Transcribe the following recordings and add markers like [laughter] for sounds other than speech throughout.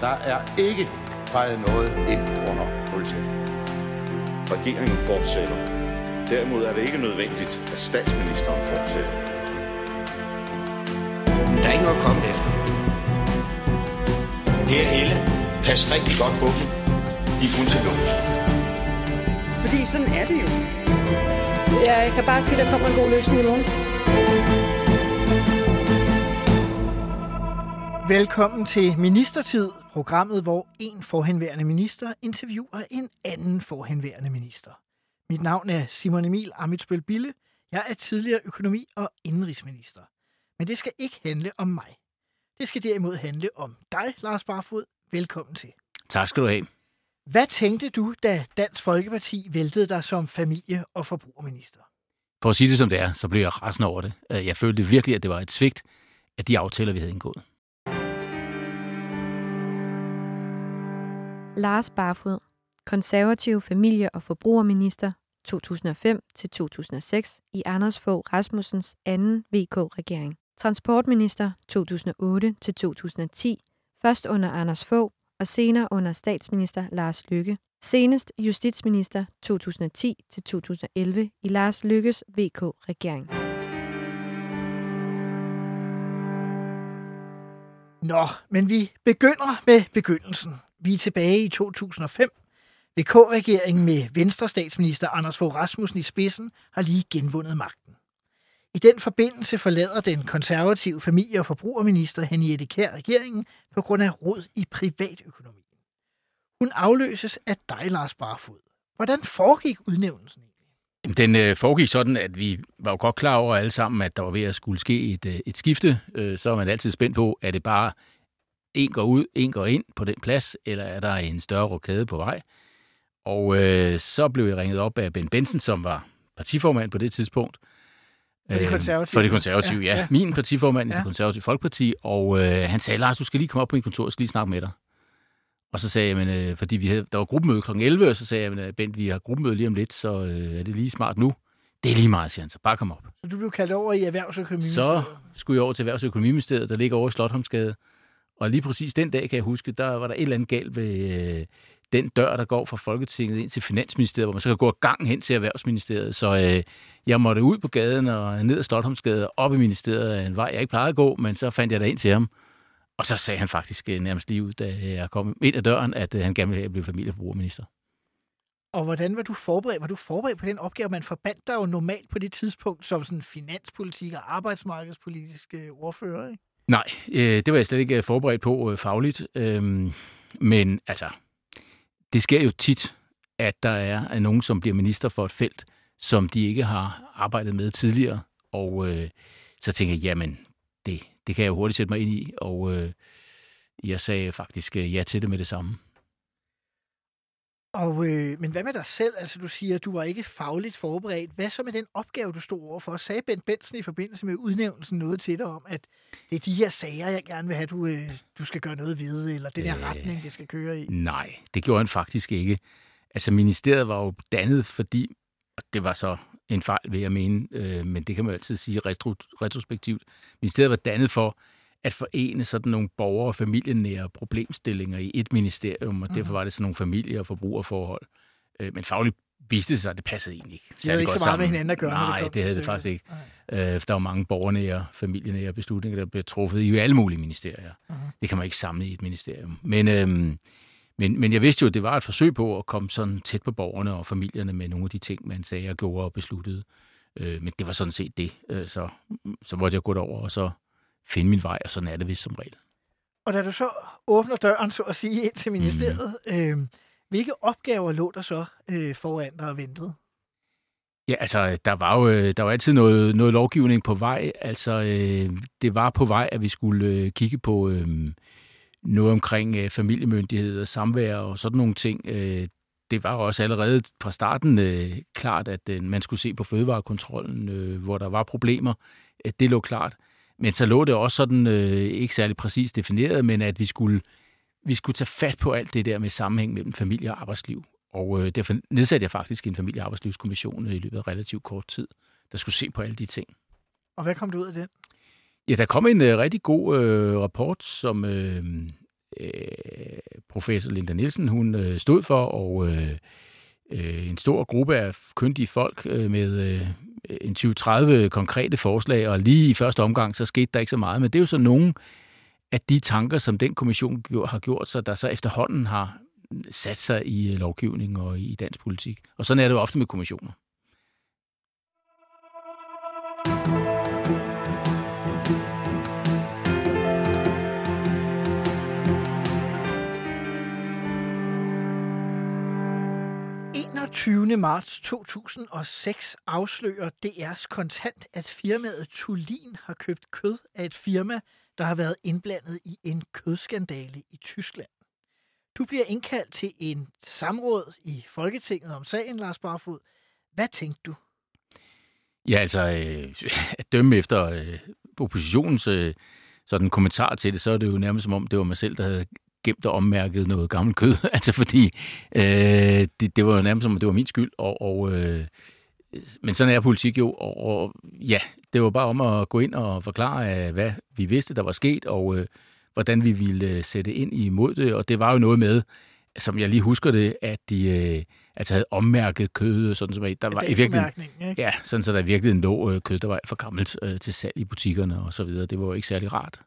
Der er ikke fejret noget ind under politiet. Regeringen fortsætter. Derimod er det ikke nødvendigt, at statsministeren fortsætter. Der er ikke noget at komme efter. Per Helle, pas rigtig godt på dem. De er kun til lås. Fordi sådan er det jo. Jeg kan bare sige, at der kommer en god løsning i morgen. Velkommen til Ministertid, programmet, hvor en forhenværende minister interviewer en anden forhenværende minister. Mit navn er Simon Emil Amitsbøl Bille. Jeg er tidligere økonomi- og indrigsminister. Men det skal ikke handle om mig. Det skal derimod handle om dig, Lars Barfod. Velkommen til. Tak skal du have. Hvad tænkte du, da Dansk Folkeparti væltede dig som familie- og forbrugerminister? For at sige det som det er, så blev jeg rasende over det. Jeg følte virkelig, at det var et svigt af de aftaler, vi havde indgået. Lars Barfod, konservativ familie- og forbrugerminister 2005-2006 i Anders Fogh Rasmussens anden VK-regering. Transportminister 2008-2010, først under Anders Fogh og senere under statsminister Lars Lykke. Senest justitsminister 2010-2011 i Lars Lykkes VK-regering. Nå, men vi begynder med begyndelsen. Vi er tilbage i 2005. VK-regeringen med Venstre statsminister Anders Fogh Rasmussen i spidsen har lige genvundet magten. I den forbindelse forlader den konservative familie- og forbrugerminister Henriette Kær regeringen på grund af råd i privatøkonomien. Hun afløses af dig, Lars Barfod. Hvordan foregik udnævnelsen? Den øh, foregik sådan, at vi var jo godt klar over alle sammen, at der var ved at skulle ske et, øh, et skifte. Øh, Så er man altid spændt på, er det bare en går ud, en går ind på den plads, eller er der en større rokade på vej? Og øh, så blev jeg ringet op af Ben Benson, som var partiformand på det tidspunkt. For de Øh, konservative? For det konservative, ja. Ja. Min partiformand i Ja. det konservative Folkeparti. Og øh, han sagde, Lars, du skal lige komme op på mit kontor, jeg skal lige snakke med dig. Og så sagde jeg, men, øh, fordi vi havde, der var gruppemøde kl. 11, og så sagde jeg, men, øh, Bent, vi har gruppemøde lige om lidt, så øh, er det lige smart nu? Det er lige meget, siger han, så bare kom op. Så du blev kaldt over i Erhvervsøkonomiministeriet? Så skulle jeg over til Erhvervs- og Økonomiministeriet, der ligger over i Slotholmsgade. Og lige præcis den dag, kan jeg huske, der var der et eller andet galt ved øh, den dør, der går fra Folketinget ind til Finansministeriet, hvor man så kan gå gang hen til Erhvervsministeriet. Så øh, jeg måtte ud på gaden og ned ad Slotholmsgade op i ministeriet en vej, jeg ikke plejede at gå, men så fandt jeg der ind til ham. Og så sagde han faktisk øh, nærmest lige ud, da jeg kom ind ad døren, at øh, han gerne ville have, at blive familieforbrugerminister. Og hvordan var du forberedt? Var du forberedt på den opgave? Man forbandt dig jo normalt på det tidspunkt som sådan finanspolitik og arbejdsmarkedspolitisk øh, ordfører, ikke? Nej, øh, det var jeg slet ikke øh, forberedt på øh, fagligt. Øh, men altså, det sker jo tit, at der er er nogen, som bliver minister for et felt, som de ikke har arbejdet med tidligere. Og øh, så tænker jeg, jamen, det, det kan jeg jo hurtigt sætte mig ind i. Og øh, jeg sagde faktisk øh, ja til det med det samme. Og, øh, men hvad med dig selv? Altså, du siger, at du var ikke fagligt forberedt. Hvad så med den opgave, du stod overfor? Sagde Bent Benson i forbindelse med udnævnelsen noget til dig om, at det er de her sager, jeg gerne vil have, du, øh, du skal gøre noget ved, eller den her Øh, retning, det skal køre i? Nej, det gjorde han faktisk ikke. Altså, ministeriet var jo dannet, fordi, og det var så en fejl, vil jeg mene, øh, men det kan man altid sige retro, retrospektivt. Ministeriet var dannet for at forene sådan nogle borger- og familienære problemstillinger i et ministerium, og derfor var det sådan nogle familie- og forbrugerforhold. Øh, men fagligt viste det sig, at det passede egentlig ikke. Det havde ikke så meget med hinanden at gøre, det Nej, det, til havde det faktisk ikke. Øh, for der var mange borgernære, familienære beslutninger, der blev truffet i alle mulige ministerier. Mhm. Det kan man ikke samle i et ministerium. Men, øhm, men, men jeg vidste jo, at det var et forsøg på at komme sådan tæt på borgerne og familierne med nogle af de ting, man sagde og gjorde og besluttede. Øh, men det var sådan set det. Øh, så, så måtte jeg gå derover og så finde min vej, og sådan er det vist som regel. Og da du så åbner døren, så at sige, ind til ministeriet, Mhm. øh, hvilke opgaver lå der så øh, foran dig og ventede? Ja, altså, der var jo øh, der var altid noget, noget lovgivning på vej. Altså, øh, det var på vej, at vi skulle øh, kigge på øh, noget omkring øh, familiemyndighed og samvær og sådan nogle ting. Øh, det var også allerede fra starten øh, klart, at øh, man skulle se på fødevarekontrollen, øh, hvor der var problemer. Øh, det lå klart. Men så lå det også sådan, øh, ikke særlig præcist defineret, men at vi skulle, vi skulle tage fat på alt det der med sammenhæng mellem familie og arbejdsliv. Og øh, derfor nedsatte jeg faktisk en familie- og arbejdslivskommission i løbet af relativt kort tid, der skulle se på alle de ting. Og hvad kom du ud af den? Ja, der kom en øh, rigtig god øh, rapport, som øh, øh, professor Linda Nielsen, hun øh, stod for, og øh, øh, en stor gruppe af kyndige folk øh, med øh, en 20-30 konkrete forslag, og lige i første omgang, så skete der ikke så meget, men det er jo så nogle af de tanker, som den kommission har gjort sig, der så efterhånden har sat sig i øh, lovgivning og i dansk politik. Og sådan er det jo ofte med kommissioner. 20. marts 2006 afslører DR's kontant, at firmaet Tulin har købt kød af et firma, der har været indblandet i en kødskandale i Tyskland. Du bliver indkaldt til en samråd i Folketinget om sagen, Lars Barfod. Hvad tænkte du? Ja, altså, øh, [laughs] at dømme efter øh, oppositionens øh, sådan kommentar til det, så er det jo nærmest som om, det var mig selv, der havde gemt og ommærket noget gammelt kød. [laughs] altså fordi øh, det, det var nærmest som om, det var min skyld. Og, og, øh, men sådan er politik jo. Og, og ja, det var bare om at gå ind og forklare, hvad vi vidste, der var sket, og øh, hvordan vi ville øh, sætte ind imod det. Og det var jo noget med, som jeg lige husker det, at de øh, altså havde ommærket kød, sådan som der var i virkeligheden, ikke? ja, sådan så der virkelig lå øh, kød, der var alt for gammelt øh, til salg i butikkerne og så videre. Det var jo ikke særlig rart.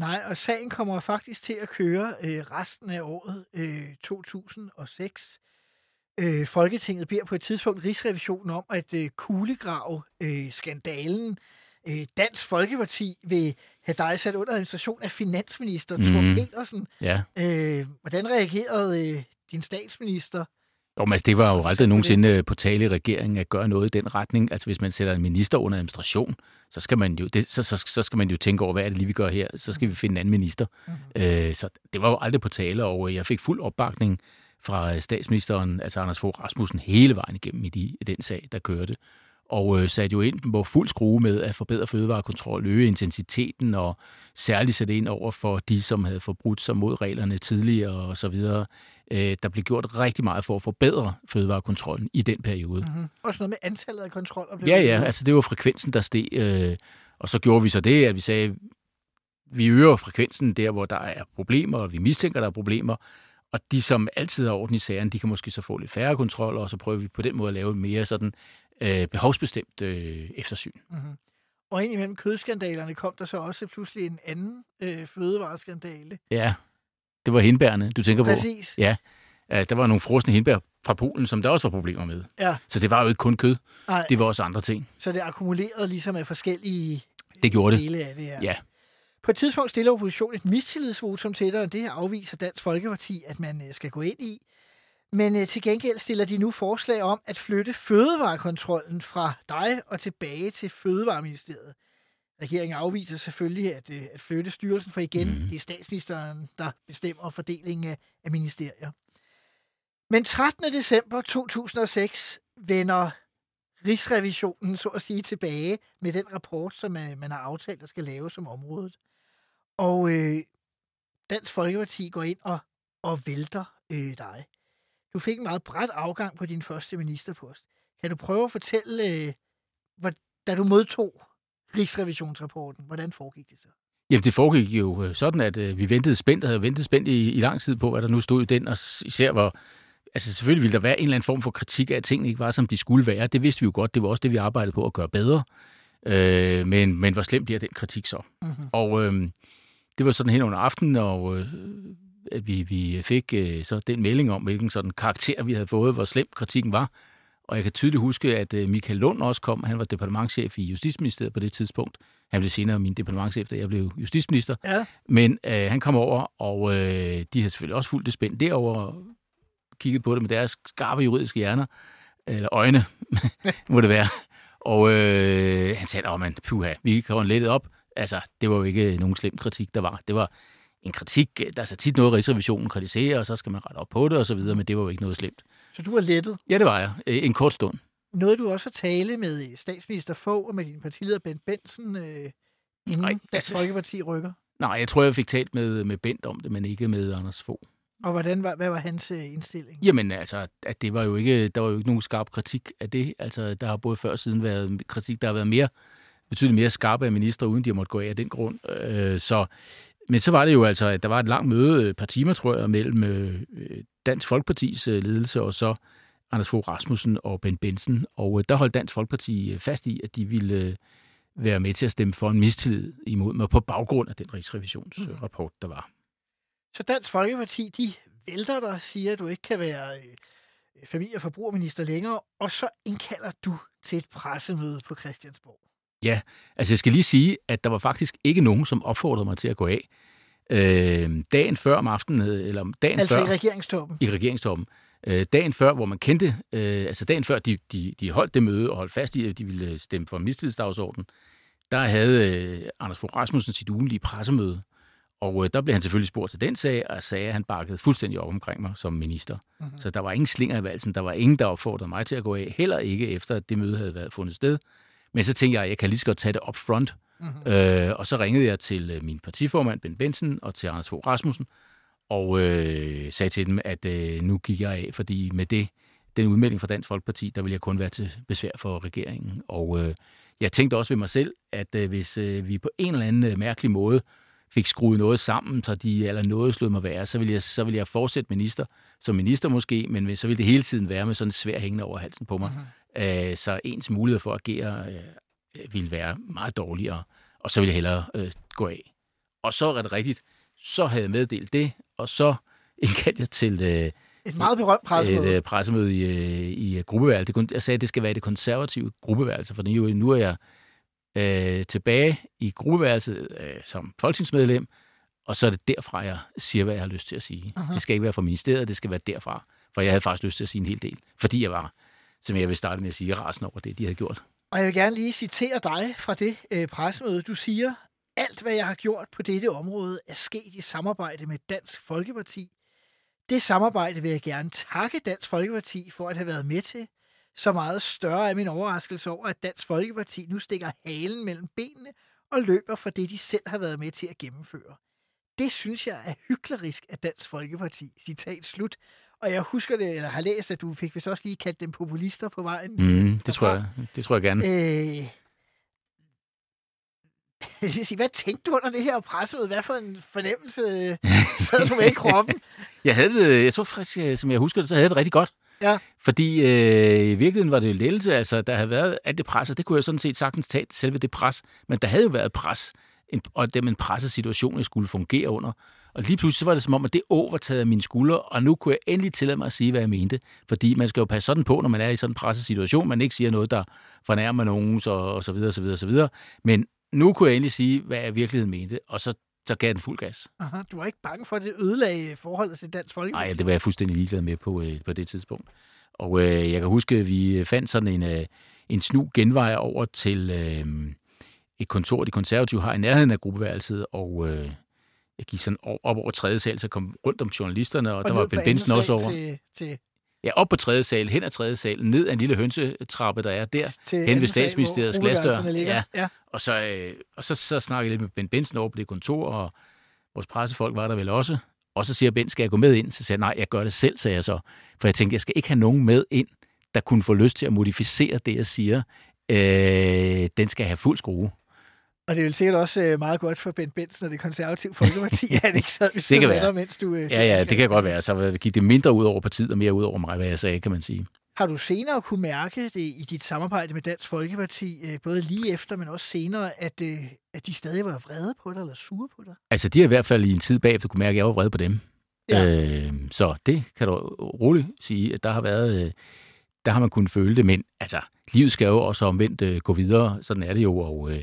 Nej, og sagen kommer faktisk til at køre øh, resten af året øh, 2006. Øh, Folketinget beder på et tidspunkt Rigsrevisionen om at øh, kuglegrave øh, skandalen. Øh, Dansk Folkeparti vil have dig sat under administration af finansminister mm. Thor Petersen. Ja. Øh, hvordan reagerede øh, din statsminister? Jo, men altså, det var jo aldrig nogensinde på tale i regeringen at gøre noget i den retning. Altså hvis man sætter en minister under administration, så skal man jo, det, så, så, så skal man jo tænke over, hvad er det lige, vi gør her? Så skal vi finde en anden minister. Mm-hmm. Øh, så det var jo aldrig på tale, og jeg fik fuld opbakning fra statsministeren, altså Anders Fogh Rasmussen, hele vejen igennem i, de, i den sag, der kørte. Og øh, satte jo ind på fuld skrue med at forbedre fødevarekontrol, øge intensiteten og særligt sætte ind over for de, som havde forbrudt sig mod reglerne tidligere og så videre. Øh, der blev gjort rigtig meget for at forbedre fødevarekontrollen i den periode. Mm-hmm. Også noget med antallet af kontroller? Blev ja, ja, altså det var frekvensen, der steg. Øh, og så gjorde vi så det, at vi sagde, vi øger frekvensen der, hvor der er problemer, og vi mistænker, der er problemer. Og de, som altid har orden i sagerne, de kan måske så få lidt færre kontroller, og så prøver vi på den måde at lave mere sådan øh, behovsbestemt øh, eftersyn. Mm-hmm. Og ind imellem kødskandalerne kom der så også pludselig en anden øh, fødevareskandale. Ja, det var hindbærne, du tænker Præcis. på. Præcis. Ja, uh, der var nogle frosne hindbær fra Polen, som der også var problemer med. Ja. Så det var jo ikke kun kød. Nej. Det var også andre ting. Så det akkumulerede ligesom af forskellige det gjorde dele det. af det her. Ja. På et tidspunkt stiller oppositionen et mistillidsvotum til dig, og det her afviser Dansk Folkeparti, at man øh, skal gå ind i. Men øh, til gengæld stiller de nu forslag om at flytte fødevarekontrollen fra dig og tilbage til Fødevareministeriet. Regeringen afviser selvfølgelig at, øh, at flytte styrelsen, for igen, mm. det er statsministeren, der bestemmer fordelingen af, af ministerier. Men 13. december 2006 vender Rigsrevisionen så at sige tilbage med den rapport, som man, man har aftalt, der skal laves som området. Og øh, Dansk Folkeparti går ind og, og vælter øh, dig. Du fik en meget bræt afgang på din første ministerpost. Kan du prøve at fortælle, øh, hvor, da du modtog Rigsrevisionsrapporten, hvordan foregik det så? Jamen, det foregik jo øh, sådan, at øh, vi ventede spændt, havde ventet spændt i, i lang tid på, hvad der nu stod i den, og især hvor, altså selvfølgelig ville der være en eller anden form for kritik af, at tingene ikke var, som de skulle være. Det vidste vi jo godt, det var også det, vi arbejdede på at gøre bedre. Øh, men, men hvor slemt bliver den kritik så? Mm-hmm. Og øh, det var sådan hen under aftenen, og øh, at vi, vi fik øh, så den melding om, hvilken sådan karakter vi havde fået, hvor slem kritikken var. Og jeg kan tydeligt huske, at øh, Michael Lund også kom. Han var departementchef i Justitsministeriet på det tidspunkt. Han blev senere min departementchef, da jeg blev justitsminister. Ja. Men øh, han kom over, og øh, de havde selvfølgelig også fuldt det spændt derover kigget på det med deres skarpe juridiske hjerner, eller øjne, [laughs] må det være. Og øh, han sagde, at man, puha, vi kan lidt op. Altså, det var jo ikke nogen slem kritik, der var. Det var en kritik, der er så tit noget, Rigsrevisionen kritiserer, og så skal man rette op på det og så videre, men det var jo ikke noget slemt. Så du var lettet? Ja, det var jeg. En kort stund. Nåede du også at tale med statsminister Fogh og med din partileder Bent Benson, øh, inden Nej, Dansk altså, Folkeparti rykker? Nej, jeg tror, jeg fik talt med, med Bent om det, men ikke med Anders Fogh. Og hvordan var, hvad var hans øh, indstilling? Jamen altså, at det var jo ikke, der var jo ikke nogen skarp kritik af det. Altså, der har både før og siden været kritik, der har været mere, betydeligt mere skarpe af minister, uden de har måttet gå af af den grund. Øh, så men så var det jo altså, at der var et langt møde, et par timer, tror jeg, mellem øh, Dansk Folkepartis øh, ledelse og så Anders Fogh Rasmussen og Ben Benson. Og øh, der holdt Dansk Folkeparti fast i, at de ville være med til at stemme for en mistillid imod mig på baggrund af den rigsrevisionsrapport, der var. Så Dansk Folkeparti, de vælter dig, siger, at du ikke kan være familie- og forbrugerminister længere, og så indkalder du til et pressemøde på Christiansborg. Ja, altså jeg skal lige sige, at der var faktisk ikke nogen, som opfordrede mig til at gå af. Øh, dagen før om aftenen, øh, eller dagen Altså før... i regeringstoppen. i regeringstoppen. Øh, dagen før, hvor man kendte, øh, altså dagen før de, de, de holdt det møde og holdt fast i, at de ville stemme for mistillidsdagsordenen, der havde øh, Anders Fogh Rasmussen sit ugenlige pressemøde, og øh, der blev han selvfølgelig spurgt til den sag, og sagde, at han bakkede fuldstændig op omkring mig som minister. Mm-hmm. Så der var ingen slinger i valsen, der var ingen, der opfordrede mig til at gå af, heller ikke efter, at det møde havde været fundet sted. Men så tænkte jeg, at jeg kan lige så godt tage det up front. Mm-hmm. Øh, og så ringede jeg til øh, min partiformand, Ben Benson, og til Anders Fogh Rasmussen, og øh, sagde til dem, at øh, nu gik jeg af, fordi med det, den udmelding fra Dansk Folkeparti, der ville jeg kun være til besvær for regeringen. Og øh, jeg tænkte også ved mig selv, at øh, hvis øh, vi på en eller anden øh, mærkelig måde fik skruet noget sammen, så de eller noget slået mig være, så ville jeg, så ville jeg fortsætte minister, som minister måske, men så ville det hele tiden være med sådan en svær hængende over halsen på mig. Mm-hmm. Øh, så ens mulighed for at agere øh, ville være meget dårligere, og så ville jeg hellere øh, gå af. Og så er det rigtigt, så havde jeg meddelt det, og så [laughs] indkaldte jeg til øh, Et meget berømt pressemøde. et øh, pressemøde i, øh, i øh, gruppeværelset. Jeg sagde, at det skal være det konservative gruppeværelse, for nu, nu er jeg øh, tilbage i gruppeværelset øh, som folketingsmedlem, og så er det derfra, jeg siger, hvad jeg har lyst til at sige. Aha. Det skal ikke være fra ministeriet, det skal være derfra. For jeg havde faktisk lyst til at sige en hel del, fordi jeg var, som jeg vil starte med at sige, rasende over det, de havde gjort. Og jeg vil gerne lige citere dig fra det øh, pressemøde. Du siger, alt hvad jeg har gjort på dette område er sket i samarbejde med Dansk Folkeparti. Det samarbejde vil jeg gerne takke Dansk Folkeparti for at have været med til. Så meget større er min overraskelse over, at Dansk Folkeparti nu stikker halen mellem benene og løber fra det, de selv har været med til at gennemføre. Det synes jeg er hyklerisk af Dansk Folkeparti. Citat slut. Og jeg husker det, eller har læst, at du fik vist også lige kaldt dem populister på vejen. Mm, det, tror jeg, det tror jeg gerne. Øh, [laughs] jeg vil sige, hvad tænkte du under det her pressemøde? Hvad for en fornemmelse sad du med i [laughs] kroppen? Jeg havde det, jeg tror faktisk, øh, som jeg husker det, så havde jeg det rigtig godt. Ja. Fordi øh, i virkeligheden var det jo lettelse, altså der havde været alt det pres, og det kunne jeg sådan set sagtens tage selve det pres, men der havde jo været pres, en, og det en presset situation, jeg skulle fungere under. Og lige pludselig så var det som om, at det å var taget af mine skuldre, og nu kunne jeg endelig tillade mig at sige, hvad jeg mente. Fordi man skal jo passe sådan på, når man er i sådan en presset situation, man ikke siger noget, der fornærmer nogen, så, og så videre, så videre, så videre. Men nu kunne jeg endelig sige, hvad jeg i virkeligheden mente, og så, så gav den fuld gas. Aha, du var ikke bange for, at det ødelagde forholdet til Dansk Folkeparti? Nej, det var jeg fuldstændig ligeglad med på, øh, på det tidspunkt. Og øh, jeg kan huske, at vi fandt sådan en, øh, en snu genvej over til øh, et kontor, de konservative har i nærheden af gruppeværelset, og øh, jeg gik sådan op, op over tredje sal, så kom rundt om journalisterne, og, og der var Ben Benson også over. Til, til, Ja, op på tredje sal, hen ad tredje sal, ned ad en lille hønsetrappe, der er der, til hen ved statsministeriets glasdør. Ja, ja. og så, øh, og så, så snakkede jeg lidt med Ben Benson over på det kontor, og vores pressefolk var der vel også. Og så siger Ben, skal jeg gå med ind? Så siger jeg, nej, jeg gør det selv, sagde jeg så. For jeg tænkte, jeg skal ikke have nogen med ind, der kunne få lyst til at modificere det, jeg siger. Øh, den skal have fuld skrue. Og det er jo sikkert også øh, meget godt for Ben Benson og det konservative folkeparti, [laughs] at han ikke sad ved siden af dig, mens du... Øh, Ja, ja, det kan godt være. Så gik det mindre ud over partiet og mere ud over mig, hvad jeg sagde, kan man sige. Har du senere kunne mærke det i dit samarbejde med Dansk Folkeparti, øh, både lige efter, men også senere, at, at de stadig var vrede på dig, eller sure på dig? Altså, de har i hvert fald i en tid bagefter kunne mærke, at jeg var vred på dem. Ja. Øh, så det kan du roligt sige, at der har været, der har man kunnet føle det, men altså, livet skal jo også omvendt øh, gå videre, sådan er det jo, og øh,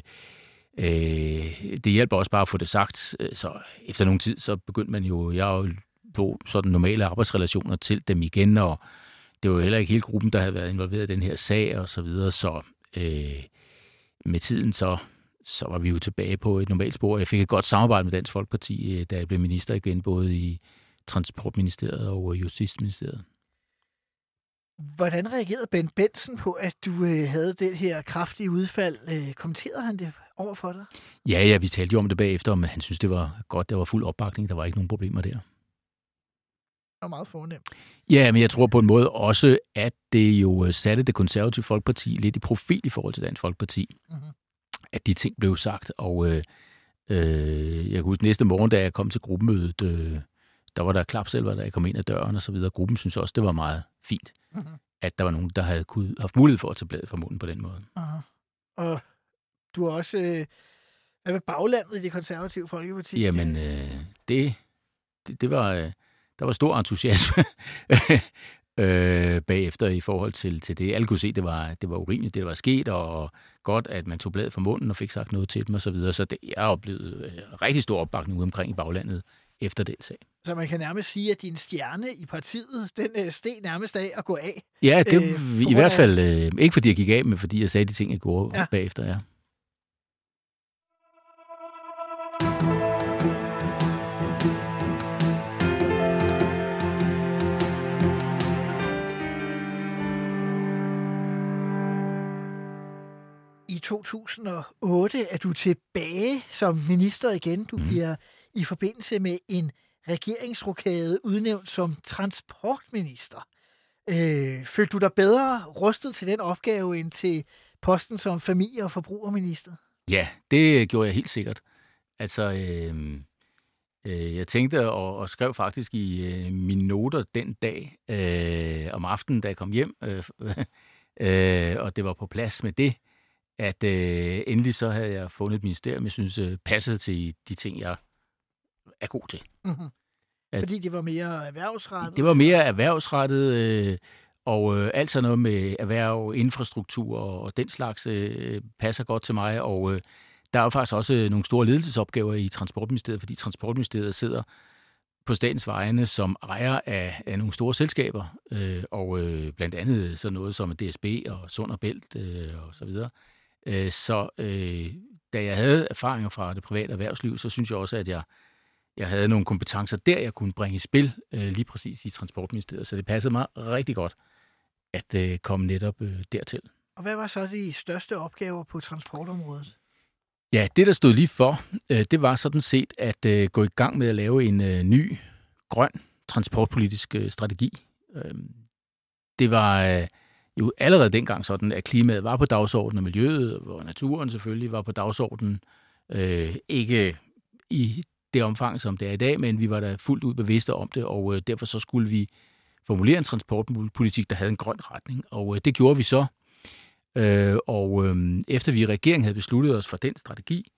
øh, det hjælper også bare at få det sagt, øh, så efter nogen tid, så begyndte man jo, jeg jo få sådan normale arbejdsrelationer til dem igen, og det var jo heller ikke hele gruppen, der havde været involveret i den her sag, og så videre, så øh, med tiden, så så var vi jo tilbage på et normalt spor. Jeg fik et godt samarbejde med Dansk Folkeparti, øh, da jeg blev minister igen, både i Transportministeriet og Justitsministeriet. Hvordan reagerede Ben Benson på, at du øh, havde det her kraftige udfald? Øh, kommenterede han det over for dig? Ja, ja, vi talte jo om det bagefter, men han synes, det var godt. Der var fuld opbakning. Der var ikke nogen problemer der. Det var meget fornemt. Ja, men jeg tror på en måde også, at det jo øh, satte det konservative Folkeparti lidt i profil i forhold til Dansk Folkeparti. Mhm. At de ting blev sagt, og, øh, Øh, jeg kan huske, næste morgen, da jeg kom til gruppemødet, øh, der var der klapselver, da jeg kom ind ad døren og så videre. Gruppen synes også, det var meget fint, Mhm. at der var nogen, der havde kunne, haft mulighed for at tage bladet fra munden på den måde. Aha. Og du har også... Øh, hvad med baglandet i det konservative folkeparti? Jamen, øh, det, det, det var, øh, der var stor entusiasme [laughs] øh, bagefter i forhold til, til det. Alle kunne se, det var, det var urimeligt, det der var sket, og godt, at man tog bladet fra munden og fik sagt noget til dem og så videre. Så det, har oplevet øh, rigtig stor opbakning ude omkring i baglandet efter den sag. Så man kan nærmest sige, at din stjerne i partiet, den øh, steg nærmest af at gå af. Ja, det Øh, øh, i hvert fald, øh, ikke fordi jeg gik af, men fordi jeg sagde de ting, jeg gjorde ja. bagefter, ja. 2008 er du tilbage som minister igen. Du Mhm. bliver i forbindelse med en regeringsrokade udnævnt som transportminister. Øh, følte du dig bedre rustet til den opgave end til posten som familie- og forbrugerminister? Ja, det gjorde jeg helt sikkert. Altså, øh, øh, jeg tænkte og, og skrev faktisk i øh, mine noter den dag øh, om aftenen, da jeg kom hjem, øh, [laughs] øh, og det var på plads med det, at øh, endelig så havde jeg fundet et ministerium, jeg synes øh, passede til de ting, jeg er god til. Mm-hmm. At- Fordi det var mere erhvervsrettet? Det var mere erhvervsrettet, øh, og øh, alt sådan noget med erhverv, infrastruktur og, og den slags øh, passer godt til mig. Og øh, der er jo faktisk også øh, nogle store ledelsesopgaver i Transportministeriet, fordi Transportministeriet sidder på statens vegne som ejer af, af nogle store selskaber, øh, og øh, blandt andet sådan noget som DSB og Sund og Bælt øh, og så videre. Øh, så øh, da jeg havde erfaringer fra det private erhvervsliv, så synes jeg også, at jeg jeg havde nogle kompetencer der, jeg kunne bringe i spil øh, lige præcis i Transportministeriet. Så det passede mig rigtig godt at øh, komme netop øh, dertil. Og hvad var så de største opgaver på transportområdet? Ja, det der stod lige for, øh, det var sådan set at øh, gå i gang med at lave en øh, ny grøn transportpolitisk øh, strategi. Øh, det var øh, jo allerede dengang sådan, at klimaet var på dagsordenen, og miljøet og naturen selvfølgelig var på dagsordenen. Øh, ikke i det omfang, som det er i dag, men vi var da fuldt ud bevidste om det, og øh, derfor så skulle vi formulere en transportpolitik, der havde en grøn retning, og øh, det gjorde vi så. Øh, og øh, efter vi i regeringen havde besluttet os for den strategi,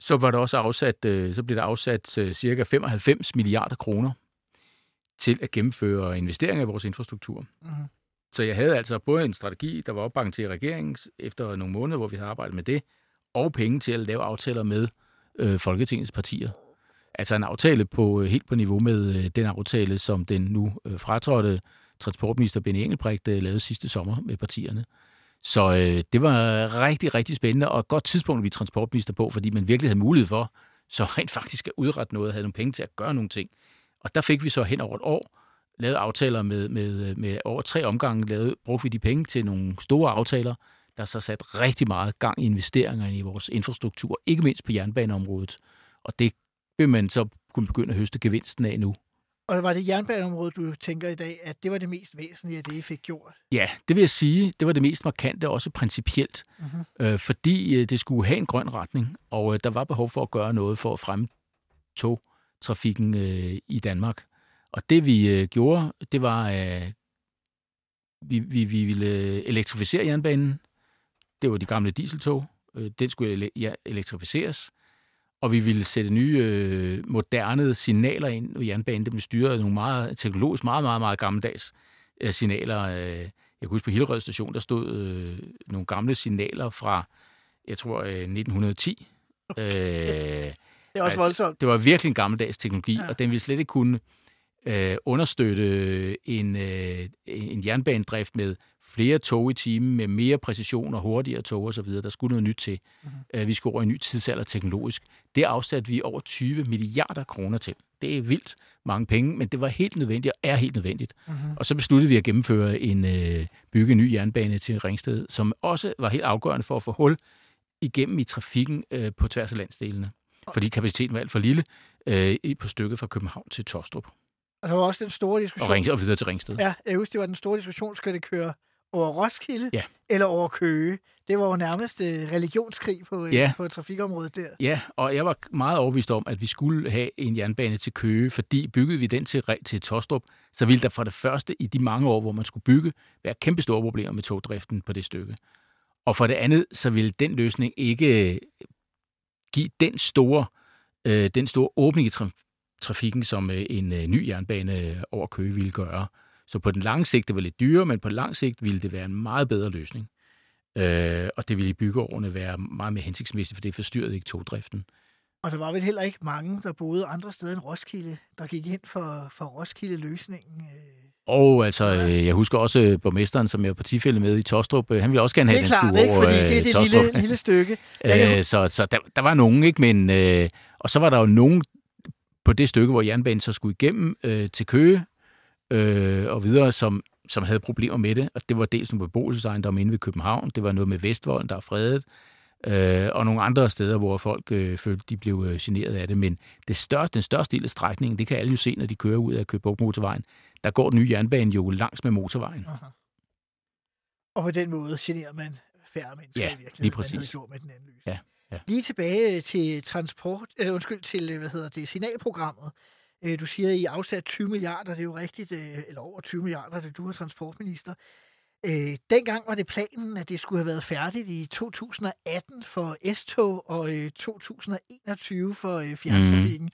så var der også afsat, øh, så blev der afsat øh, cirka 95 milliarder kroner til at gennemføre investeringer i vores infrastruktur. Uh-huh. Så jeg havde altså både en strategi, der var opbakning til regeringen efter nogle måneder, hvor vi havde arbejdet med det, og penge til at lave aftaler med øh, Folketingets partier. Altså en aftale på øh, helt på niveau med øh, den aftale, som den nu øh, fratrådte transportminister Benny Engelbrecht øh, lavede sidste sommer med partierne. Så øh, det var rigtig, rigtig spændende, og et godt tidspunkt at blive transportminister på, fordi man virkelig havde mulighed for så rent faktisk at udrette noget, havde nogle penge til at gøre nogle ting. Og der fik vi så hen over et år lavet aftaler med, med, med over tre omgange, lavet, brugte vi de penge til nogle store aftaler, der så sat rigtig meget gang i investeringer i vores infrastruktur, ikke mindst på jernbaneområdet. Og det vil man så kunne begynde at høste gevinsten af nu. Og var det jernbaneområdet, du tænker i dag, at det var det mest væsentlige af det, I fik gjort? Ja, det vil jeg sige, det var det mest markante, også principielt, Mm-hmm. øh, fordi øh, det skulle have en grøn retning, og øh, der var behov for at gøre noget for at fremme togtrafikken øh, i Danmark. Og det vi øh, gjorde, det var, øh, vi, vi, vi ville elektrificere jernbanen. Det var de gamle dieseltog. Øh, den skulle ele- ja, elektrificeres. Og vi ville sætte nye, øh, moderne signaler ind i jernbanen. Det blev styret af nogle meget teknologisk, meget, meget, meget gammeldags øh, signaler. Øh, jeg kan huske på Hillerød station, der stod øh, nogle gamle signaler fra, jeg tror, øh, 1910. Okay. Øh, [laughs] Det er også Altså, voldsomt. det var virkelig en gammeldags teknologi, Ja. og den ville slet ikke kunne øh, understøtte en, øh, en jernbanedrift med flere tog i timen, med mere præcision og hurtigere tog osv. Der skulle noget nyt til. Mhm. Mm-hmm. Vi skulle over i en ny tidsalder teknologisk. Det afsatte vi over 20 milliarder kroner til. Det er vildt mange penge, men det var helt nødvendigt og er helt nødvendigt. Mm-hmm. Og så besluttede vi at gennemføre en øh, bygge en ny jernbane til Ringsted, som også var helt afgørende for at få hul igennem i trafikken øh, på tværs af landsdelene. Fordi kapaciteten var alt for lille øh, på stykket fra København til Tostrup Og der var også den store diskussion. og, Ring, og videre til Ringsted. Ja, jeg husker, det var den store diskussion, skal det køre over Roskilde Ja. eller over Køge. Det var jo nærmest øh, religionskrig på, øh, Ja. på trafikområdet der. Ja, og jeg var meget overbevist om, at vi skulle have en jernbane til Køge, fordi byggede vi den til, til Tostrup, så ville der for det første i de mange år, hvor man skulle bygge, være kæmpe store problemer med togdriften på det stykke. Og for det andet, så ville den løsning ikke øh, give den store, øh, den store åbning i trafikken, som øh, en øh, ny jernbane over Køge ville gøre. Så på den lange sigt, det var lidt dyrere, men på lang sigt ville det være en meget bedre løsning. Øh, og det ville i byggeårene være meget mere hensigtsmæssigt, for det forstyrrede ikke togdriften. Og der var vel heller ikke mange, der boede andre steder end Roskilde, der gik ind for, for Roskilde-løsningen. øh. Og altså, øh, jeg husker også øh, borgmesteren, som jeg er partifælde med i Tostrup, øh, han ville også gerne have den klart, stue ikke? over Fordi øh, det er det Tostrup. lille, lille stykke. [laughs] Øh, så så der, der var nogen, ikke? Men, øh, og så var der jo nogen på det stykke, hvor jernbanen så skulle igennem øh, til Køge øh, og videre, som, som havde problemer med det. Og det var dels nogle beboelsesejendomme inde ved København, det var noget med Vestvolden, der er fredet, øh, og nogle andre steder, hvor folk øh, følte, de blev øh, generet af det. Men det største, den største del af strækningen, det kan alle jo se, når de kører ud af Køge motorvejen, der går den nye jernbane jo langs med motorvejen. Aha. Og på den måde generer man færre mennesker Ja, i virkeligheden, lige end man havde præcis. gjort med den anden løsning. Ja, ja. Lige tilbage til transport, eller undskyld, til, øh, hvad hedder det, signalprogrammet. Øh, Du siger, at I afsat 20 milliarder, det er jo rigtigt, øh, eller over 20 milliarder, da du var transportminister. Øh, Dengang var det planen, at det skulle have været færdigt i 2018 for S-tog og øh, 2021 for øh, fjerntrafikken.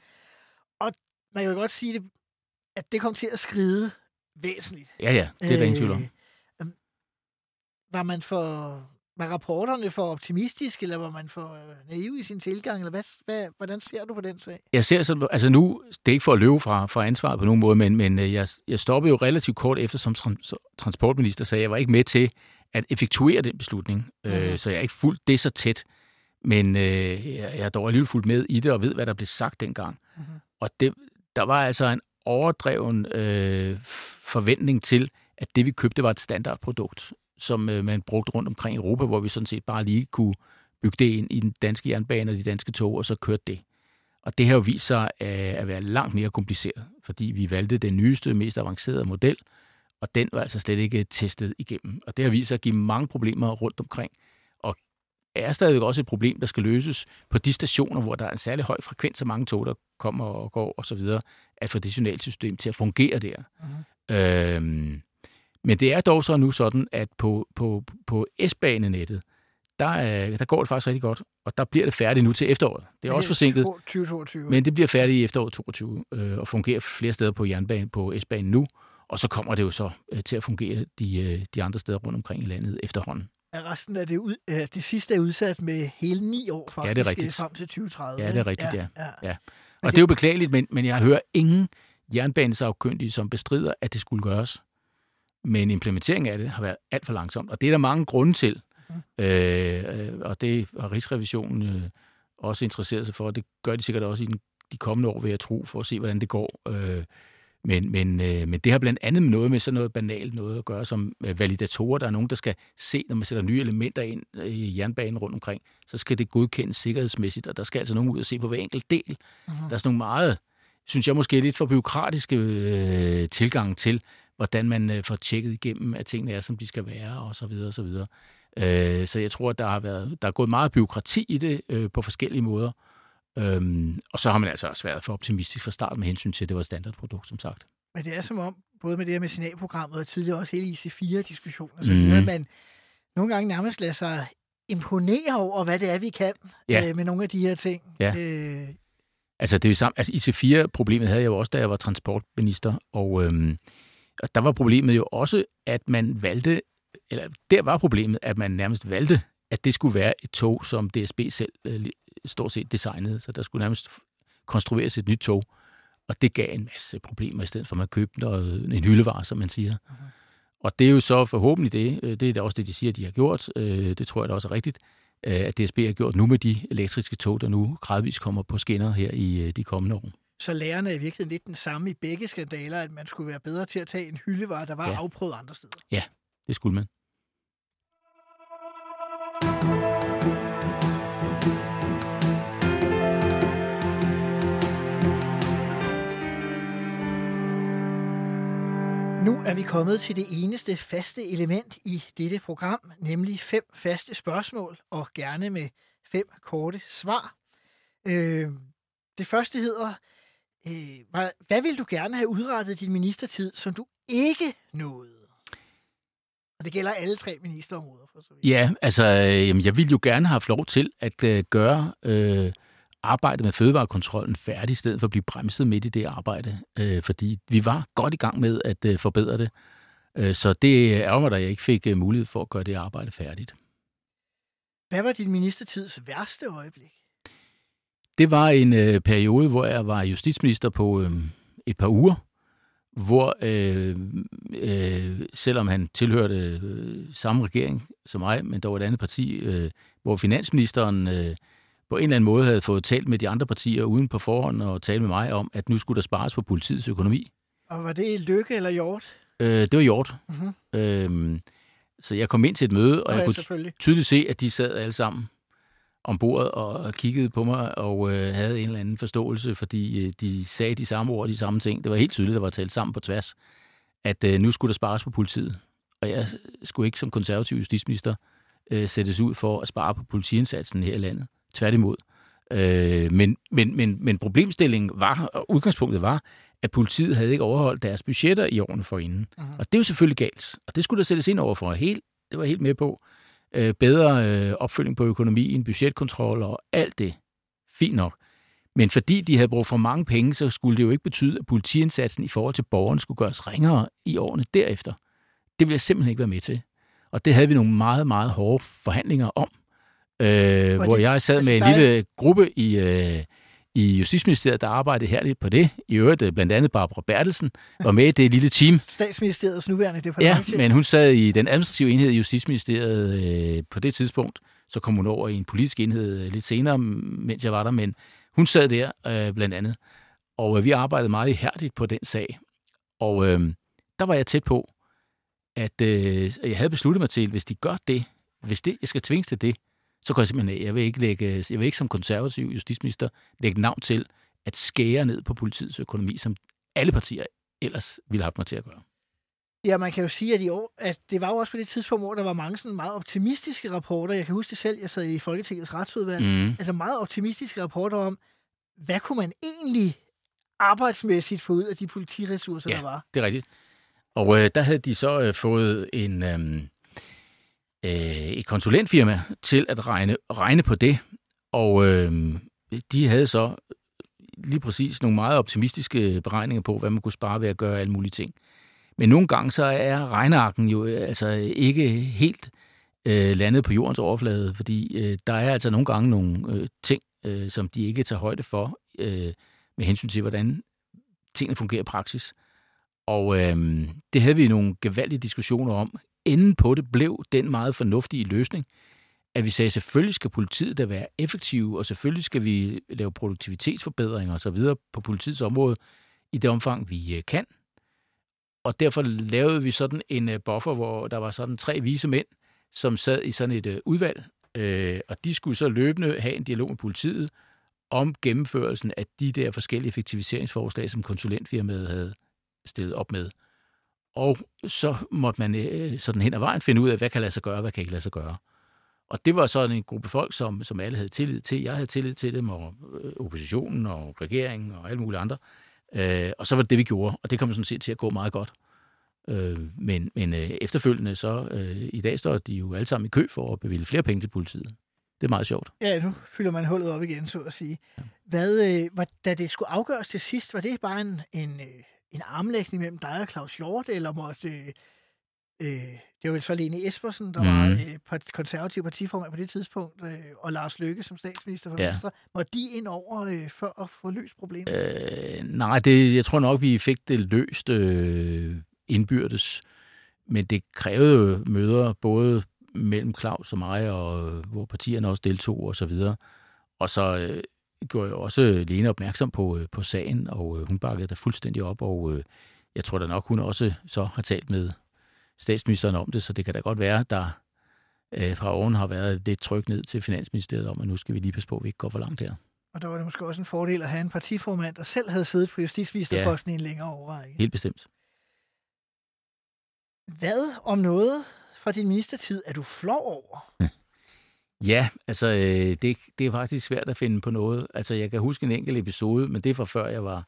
Og man kan jo godt sige, det, at det kom til at skride væsentligt. Ja, ja, det er der ingen tvivl om. Øh, øhm, Var man for var rapporterne for optimistiske, eller var man for øh, naiv i sin tilgang, eller hvad, hvad, hvordan ser du på den sag? Jeg ser sådan, altså nu, det er ikke for at løbe fra, fra ansvaret på nogen måde, men, men øh, jeg, jeg stoppede jo relativt kort efter som trans, transportminister, så jeg var ikke med til at effektuere den beslutning. Mm. Øh, så jeg er ikke fuldt det så tæt, men øh, jeg, jeg er dog alligevel fuldt med i det og ved, hvad der blev sagt dengang. Mhm. Og det, der var altså en overdreven øh, forventning til, at det vi købte var et standardprodukt, som øh, man brugte rundt omkring i Europa, hvor vi sådan set bare lige kunne bygge det ind i den danske jernbane og de danske tog, og så kørte det. Og det har jo vist sig øh, at være langt mere kompliceret, fordi vi valgte den nyeste, mest avancerede model, og den var altså slet ikke testet igennem. Og det har vist sig at give mange problemer rundt omkring, og er stadigvæk også et problem, der skal løses på de stationer, hvor der er en særlig høj frekvens af mange tog, der kommer og går osv., at få det signalsystem til at fungere der. Mm. Øhm, men det er dog så nu sådan, at på, på, på S-banenettet, der, er, der går det faktisk rigtig godt, og der bliver det færdigt nu til efteråret. Det er også forsinket, 2022. men det bliver færdigt i efteråret 22 øh, og fungerer flere steder på jernbanen på S-banen nu, og så kommer det jo så øh, til at fungere de, øh, de andre steder rundt omkring i landet efterhånden. er resten af det, ud, øh, det sidste er udsat med hele ni år faktisk, det er rigtigt. øh, frem til 2030. Ja, det er rigtigt, ja. ja. Ja. Og det er jo beklageligt, men, men jeg hører ingen jernbanesafkyndige, som bestrider, at det skulle gøres. Men implementeringen af det har været alt for langsomt, og det er der mange grunde til. Mm. Øh, og det har Rigsrevisionen øh, også interesseret sig for, og det gør de sikkert også i den, de kommende år, vil jeg tro, for at se, hvordan det går. Øh, men, men, øh, men det har blandt andet noget med sådan noget banalt noget at gøre som øh, validatorer. Der er nogen, der skal se, når man sætter nye elementer ind øh, i jernbanen rundt omkring, så skal det godkendes sikkerhedsmæssigt, og der skal altså nogen ud og se på hver enkelt del. Mhm. Der er sådan nogle meget, synes jeg måske lidt for byråkratiske øh, tilgang til, hvordan man øh, får tjekket igennem, at tingene er, som de skal være, og så videre, og så videre. Øh, så jeg tror, at der har, været, der er gået meget byråkrati i det øh, på forskellige måder. Øhm, og så har man altså også været for optimistisk fra start med hensyn til, at det var et standardprodukt, som sagt. Men det er som om, både med det her med signalprogrammet og tidligere også hele IC4-diskussionen, så mm. man nogle gange nærmest lader sig imponere over, hvad det er, vi kan Ja. øh, med nogle af de her ting. Ja. Øh, Altså, det er jo samme, altså IC4-problemet havde jeg jo også, da jeg var transportminister, og, øhm, og der var problemet jo også, at man valgte, eller der var problemet, at man nærmest valgte, at det skulle være et tog, som DSB selv øh, stort set designede, så der skulle nærmest konstrueres et nyt tog, og det gav en masse problemer, i stedet for at man købte noget, en hyldevare, som man siger. Mhm. Og det er jo så forhåbentlig det, øh, det er da også det, de siger, de har gjort, øh, det tror jeg da også er rigtigt, øh, at DSB har gjort nu med de elektriske tog, der nu gradvist kommer på skinner her i øh, de kommende år. Så lærerne er i virkeligheden lidt den samme i begge skandaler, at man skulle være bedre til at tage en hyldevare, der var Ja. ja. afprøvet andre steder. Det skulle man. Nu er vi kommet til det eneste faste element i dette program, nemlig fem faste spørgsmål, og gerne med fem korte svar. Øh, det første hedder, øh, hvad, hvad vil du gerne have udrettet din ministertid, som du ikke nåede? Og det gælder alle tre ministerområder. For så vidt. Ja, altså, øh, jamen, jeg ville jo gerne have haft lov til at øh, gøre øh, arbejdet med fødevarekontrollen færdigt, i stedet for at blive bremset midt i det arbejde, øh, fordi vi var godt i gang med at øh, forbedre det. Øh, så det ærger mig, at jeg ikke fik øh, mulighed for at gøre det arbejde færdigt. Hvad var din ministertids værste øjeblik? Det var en øh, periode, hvor jeg var justitsminister på øh, et par uger, hvor øh, øh, selvom han tilhørte øh, samme regering som mig, men dog et andet parti, øh, hvor finansministeren øh, på en eller anden måde havde fået talt med de andre partier uden på forhånd og tale med mig om, at nu skulle der spares på politiets økonomi. Og var det Lykke eller Hjort? Øh, det var Hjort. Mm-hmm. Øh, så jeg kom ind til et møde, og jeg kunne tydeligt se, at de sad alle sammen om bordet og kiggede på mig og øh, havde en eller anden forståelse, fordi øh, de sagde de samme ord, de samme ting. Det var helt tydeligt, der var talt sammen på tværs, at øh, nu skulle der spares på politiet. Og jeg skulle ikke som konservativ justitsminister øh, sættes ud for at spare på politiindsatsen her i landet. Tværtimod. Øh, men, men, men, men problemstillingen var, og udgangspunktet var, at politiet havde ikke overholdt deres budgetter i årene forinden. Mhm. Og det er jo selvfølgelig galt. Og det skulle der sættes ind over for. Helt, det var jeg helt med på. Øh, bedre øh, opfølging på økonomien, budgetkontrol og alt det. Fint nok. Men fordi de havde brugt for mange penge, så skulle det jo ikke betyde, at politiindsatsen i forhold til borgeren skulle gøres ringere i årene derefter. Det ville jeg simpelthen ikke være med til. Og det havde vi nogle meget, meget hårde forhandlinger om, øh, hvor det- jeg sad altså, med en lille gruppe i, øh, i Justitsministeriet, der arbejdede her på det. I øvrigt øh, blandt andet Barbara Bertelsen var med i det lille team. [laughs] Statsministeriets nuværende Ja, departement. men hun sad i den administrative enhed i Justitsministeriet øh, på det tidspunkt. Så kom hun over i en politisk enhed øh, lidt senere, mens jeg var der, men hun sad der øh, blandt andet. Og øh, vi arbejdede meget ihærdigt på den sag. Og øh, der var jeg tæt på, at øh, jeg havde besluttet mig til, hvis de gør det, hvis det, jeg skal tvinges til det, så går jeg simpelthen af. Jeg vil ikke, lægge, jeg vil ikke som konservativ justitsminister lægge navn til at skære ned på politiets økonomi, som alle partier ellers ville have haft mig til at gøre. Ja, man kan jo sige, at, i år, at det var jo også på det tidspunkt, hvor der var mange sådan meget optimistiske rapporter. Jeg kan huske det selv, jeg sad i Folketingets retsudvalg. Mm. Altså meget optimistiske rapporter om, hvad kunne man egentlig arbejdsmæssigt få ud af de politiressourcer, Ja. der var. det er rigtigt. Og øh, der havde de så øh, fået en, øh, øh, et konsulentfirma til at regne, regne på det. Og øh, de havde så lige præcis nogle meget optimistiske beregninger på, hvad man kunne spare ved at gøre alle mulige ting. Men nogle gange så er regnearken jo øh, altså ikke helt øh, landet på jordens overflade, fordi øh, der er altså nogle gange nogle øh, ting, øh, som de ikke tager højde for øh, med hensyn til, hvordan tingene fungerer i praksis. Og øh, det havde vi nogle gevaldige diskussioner om enden på det blev den meget fornuftige løsning, at vi sagde, selvfølgelig skal politiet da være effektive, og selvfølgelig skal vi lave produktivitetsforbedringer osv. på politiets område i det omfang, vi øh, kan. Og derfor lavede vi sådan en øh, buffer, hvor der var sådan tre vise mænd, som sad i sådan et øh, udvalg, øh, og de skulle så løbende have en dialog med politiet om gennemførelsen af de der forskellige effektiviseringsforslag, som konsulentfirmaet havde stillet op med. Og så måtte man øh, sådan hen ad vejen finde ud af, hvad kan lade sig gøre, hvad kan ikke lade sig gøre. Og det var sådan en gruppe folk, som, som alle havde tillid til. Jeg havde tillid til dem, og øh, oppositionen, og regeringen, og alle mulige andre. Øh, og så var det det, vi gjorde, og det kom sådan set til at gå meget godt. Øh, men men øh, efterfølgende, så øh, i dag står de jo alle sammen i kø for at bevilge flere penge til politiet. Det er meget sjovt. Ja, nu fylder man hullet op igen, så at sige. Hvad, øh, var, da det skulle afgøres til sidst, var det bare en, en, øh, en armlægning mellem dig og Claus Hjort, eller måtte... Øh, øh, det var vel så Lene Espersen, der mm. var Mhm. øh, konservativ partiformand på det tidspunkt, øh, og Lars Løkke som statsminister for Ja. Venstre. Måtte de ind over øh, for at få løst problemet? Øh, nej, det, jeg tror nok, vi fik det løst øh, indbyrdes. Men det krævede møder både mellem Claus og mig, og øh, hvor partierne også deltog og så videre. Og så øh, gjorde jeg også Lene opmærksom på, øh, på sagen, og øh, hun bakkede der fuldstændig op, og øh, jeg tror da nok, hun også så har talt med statsministeren om det, så det kan da godt være, der øh, fra oven har været lidt tryk ned til Finansministeriet om, at nu skal vi lige passe på, at vi ikke går for langt her. Og der var det måske også en fordel at have en partiformand, der selv havde siddet på justitsministerposten ja. i en længere overrække. Helt bestemt. Hvad om noget fra din ministertid er du flov over? [laughs] Ja, altså øh, det, det er faktisk svært at finde på noget. Altså jeg kan huske en enkelt episode, men det fra før jeg var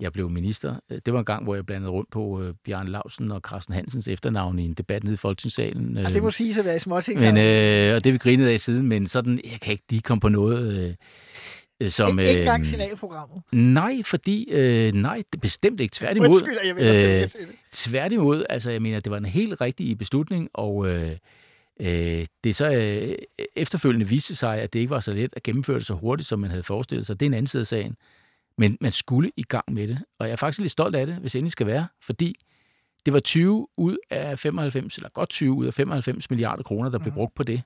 jeg blev minister. Øh, Det var en gang, hvor jeg blandede rundt på øh, Bjørn Lausen og Carsten Hansens efternavn i en debat nede i Folketingssalen. Og det må sige at være småting. men, øh, og det vi grinet af siden, men sådan, jeg kan ikke lige komme på noget, øh, øh, som... ikke engang øh, signalprogrammet. Nej, fordi... Øh, nej, det bestemt ikke. Tværtimod. Undskyld, jeg tilbage øh, til det. Tværtimod, altså jeg mener, det var en helt rigtig beslutning, og øh, øh, det så øh, efterfølgende viste sig, at det ikke var så let at gennemføre det så hurtigt, som man havde forestillet sig. Det er en anden side af sagen. Men man skulle i gang med det, og jeg er faktisk lidt stolt af det, hvis endelig skal være, fordi det var 20 ud af 95, eller godt 20 ud af 95 milliarder kroner, der blev brugt på det.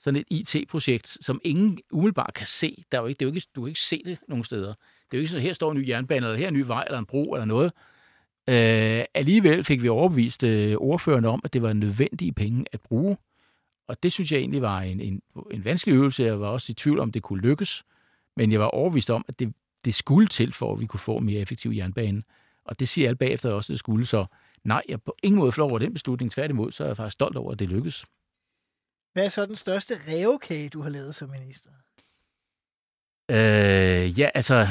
Sådan et IT-projekt, som ingen umiddelbart kan se. Der er jo ikke, det er jo ikke, du kan ikke se det nogen steder. Det er jo ikke sådan, her står en ny jernbane, eller her er en ny vej, eller en bro, eller noget. Øh, alligevel fik vi overbevist øh, ordførende om, at det var nødvendige penge at bruge. Og det synes jeg egentlig var en, en, en vanskelig øvelse. Jeg var også i tvivl om, det kunne lykkes. Men jeg var overbevist om, at det, det skulle til, for at vi kunne få en mere effektiv jernbane. Og det siger alle bagefter også, at det skulle. Så nej, jeg er på ingen måde flov over den beslutning. Tværtimod, så er jeg faktisk stolt over, at det lykkedes. Hvad er så den største revkage, du har lavet som minister? Øh, ja, altså,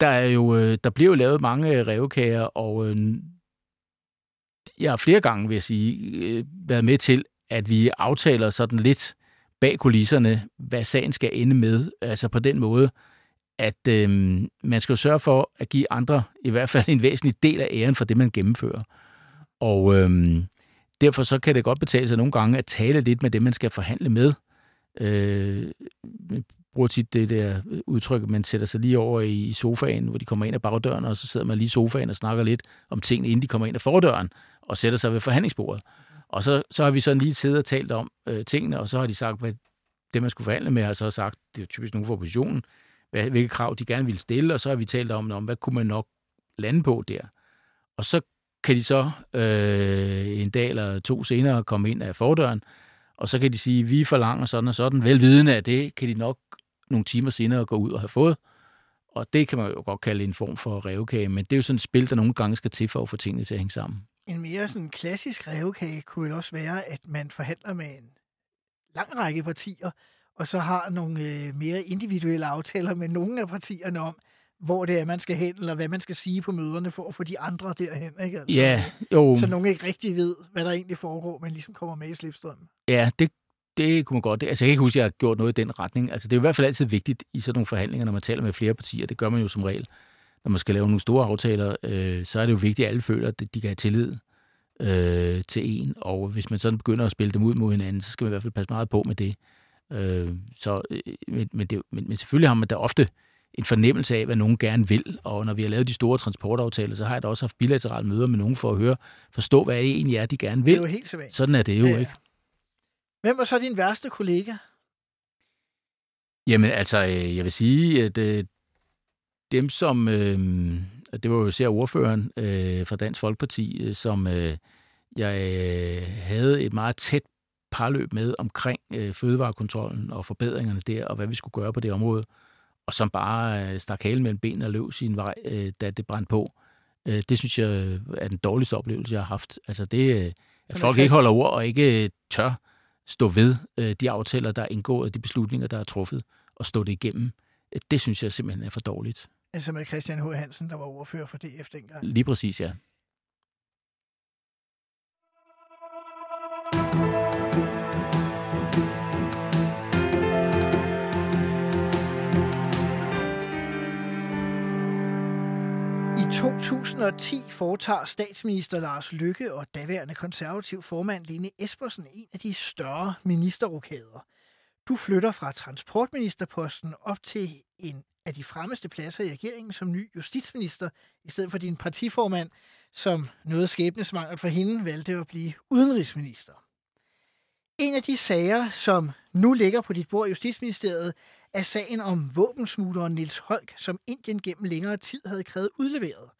der er jo, øh, der bliver jo lavet mange revkager, og øh, jeg har flere gange, vil jeg sige, øh, været med til, at vi aftaler sådan lidt bag kulisserne, hvad sagen skal ende med. Altså på den måde, at øh, man skal jo sørge for at give andre i hvert fald en væsentlig del af æren for det, man gennemfører. Og øh, derfor så kan det godt betale sig nogle gange at tale lidt med det, man skal forhandle med. Øh, man bruger tit det der udtryk, at man sætter sig lige over i sofaen, hvor de kommer ind ad bagdøren, og så sidder man lige i sofaen og snakker lidt om tingene, inden de kommer ind ad fordøren, og sætter sig ved forhandlingsbordet. Og så, så har vi sådan lige siddet og talt om øh, tingene, og så har de sagt, hvad det, man skulle forhandle med, har så sagt, det er typisk nogen for oppositionen, hvad, hvilke krav de gerne ville stille, og så har vi talt om, om hvad kunne man nok lande på der. Og så kan de så øh, en dag eller to senere komme ind af fordøren, og så kan de sige, vi forlanger sådan og sådan, velvidende af det, kan de nok nogle timer senere gå ud og have fået. Og det kan man jo godt kalde en form for revkage, men det er jo sådan et spil, der nogle gange skal til for at få tingene til at hænge sammen. En mere sådan klassisk revkage kunne vel også være, at man forhandler med en lang række partier, og så har nogle øh, mere individuelle aftaler med nogle af partierne om, hvor det er, man skal hen, eller hvad man skal sige på møderne for at få de andre derhen. Ikke? Altså, Ja, jo, Så nogen ikke rigtig ved, hvad der egentlig foregår, men ligesom kommer med i slipstrømmen. ja det, det kunne man godt. Altså, jeg kan ikke huske, at jeg har gjort noget i den retning. Altså, det er i hvert fald altid vigtigt i sådan nogle forhandlinger, når man taler med flere partier. Det gør man jo som regel. Når man skal lave nogle store aftaler, øh, så er det jo vigtigt, at alle føler, at de kan have tillid øh, til en. Og hvis man sådan begynder at spille dem ud mod hinanden, så skal man i hvert fald passe meget på med det. Øh, så, øh, men, men, det, men, men selvfølgelig har man da ofte en fornemmelse af, hvad nogen gerne vil. Og når vi har lavet de store transportaftaler, så har jeg da også haft bilaterale møder med nogen for at høre, forstå, hvad det egentlig er, de gerne Det er vil. jo helt sædvanligt. Sådan er det jo, Ja, ja. ikke? Hvem var så din værste kollega? Jamen altså, øh, jeg vil sige, at øh, dem som, øh, det var jo især ordføreren øh, fra Dansk Folkeparti, øh, som øh, jeg øh, havde et meget tæt parløb med omkring øh, fødevarekontrollen og forbedringerne der, og hvad vi skulle gøre på det område, og som bare øh, stak halen mellem benene og løb sin vej, øh, da det brændte på. Øh, det synes jeg øh, er den dårligste oplevelse, jeg har haft. Altså det, øh, at folk ikke holder ord og ikke tør stå ved øh, de aftaler, der er indgået, de beslutninger, der er truffet, og stå det igennem, det synes jeg simpelthen er for dårligt. Altså med Christian H. Hansen, der var ordfører for DF dengang. Lige præcis, ja. I 2010 foretager statsminister Lars Lykke og daværende konservativ formand Lene Espersen en af de større ministerrokader. Du flytter fra transportministerposten op til en af de fremmeste pladser i regeringen som ny justitsminister, i stedet for din partiformand, som noget skæbnesvangert for hende valgte at blive udenrigsminister. En af de sager, som nu ligger på dit bord i Justitsministeriet, er sagen om våbensmugleren Nils Holk, som Indien gennem længere tid havde krævet udleveret.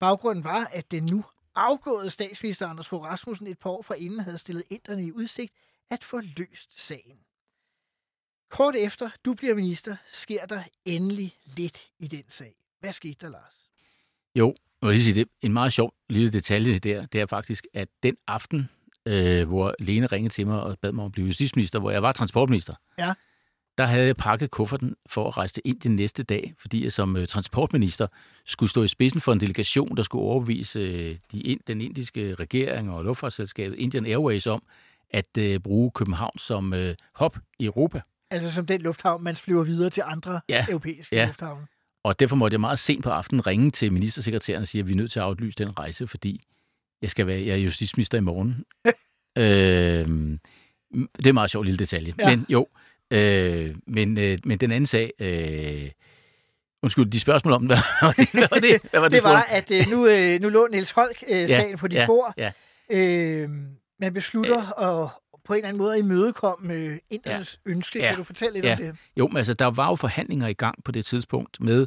Baggrunden var, at den nu afgåede statsminister Anders Fogh Rasmussen et par år forinden havde stillet inderne i udsigt at få løst sagen. Kort efter du bliver minister, sker der endelig lidt i den sag. Hvad skete der, Lars? Jo, Jeg vil lige sige det. En meget sjov lille detalje der, det er faktisk, at den aften, øh, hvor Lene ringede til mig og bad mig om at blive justitsminister, hvor jeg var transportminister, Ja. der havde jeg pakket kufferten for at rejse til Indien næste dag, fordi jeg som øh, transportminister skulle stå i spidsen for en delegation, der skulle overbevise øh, de, ind- den indiske regering og luftfartsselskabet Indian Airways om at øh, bruge København som øh, hop i Europa. Altså som den lufthavn, man flyver videre til andre Ja, europæiske ja. lufthavne. Og derfor måtte jeg meget sent på aftenen ringe til ministersekretæren og sige, at vi er nødt til at aflyse den rejse, fordi jeg skal være jeg er justitsminister i morgen. [laughs] øh, det er en meget sjov lille detalje. Ja. Men jo, øh, men, øh, men den anden sag... Øh, undskyld, de spørgsmål om, [laughs] hvad var det? Hvad var det, hvad var det, Det var, at øh, nu, øh, nu lå Niels Holk øh, sagen på dit ja, bord. ja. Øh, man beslutter at på en eller anden måde at imødekomme øh, Indiens ønske. Ja. Kan du fortælle lidt Ja. om det? Jo, men altså, der var jo forhandlinger i gang på det tidspunkt med,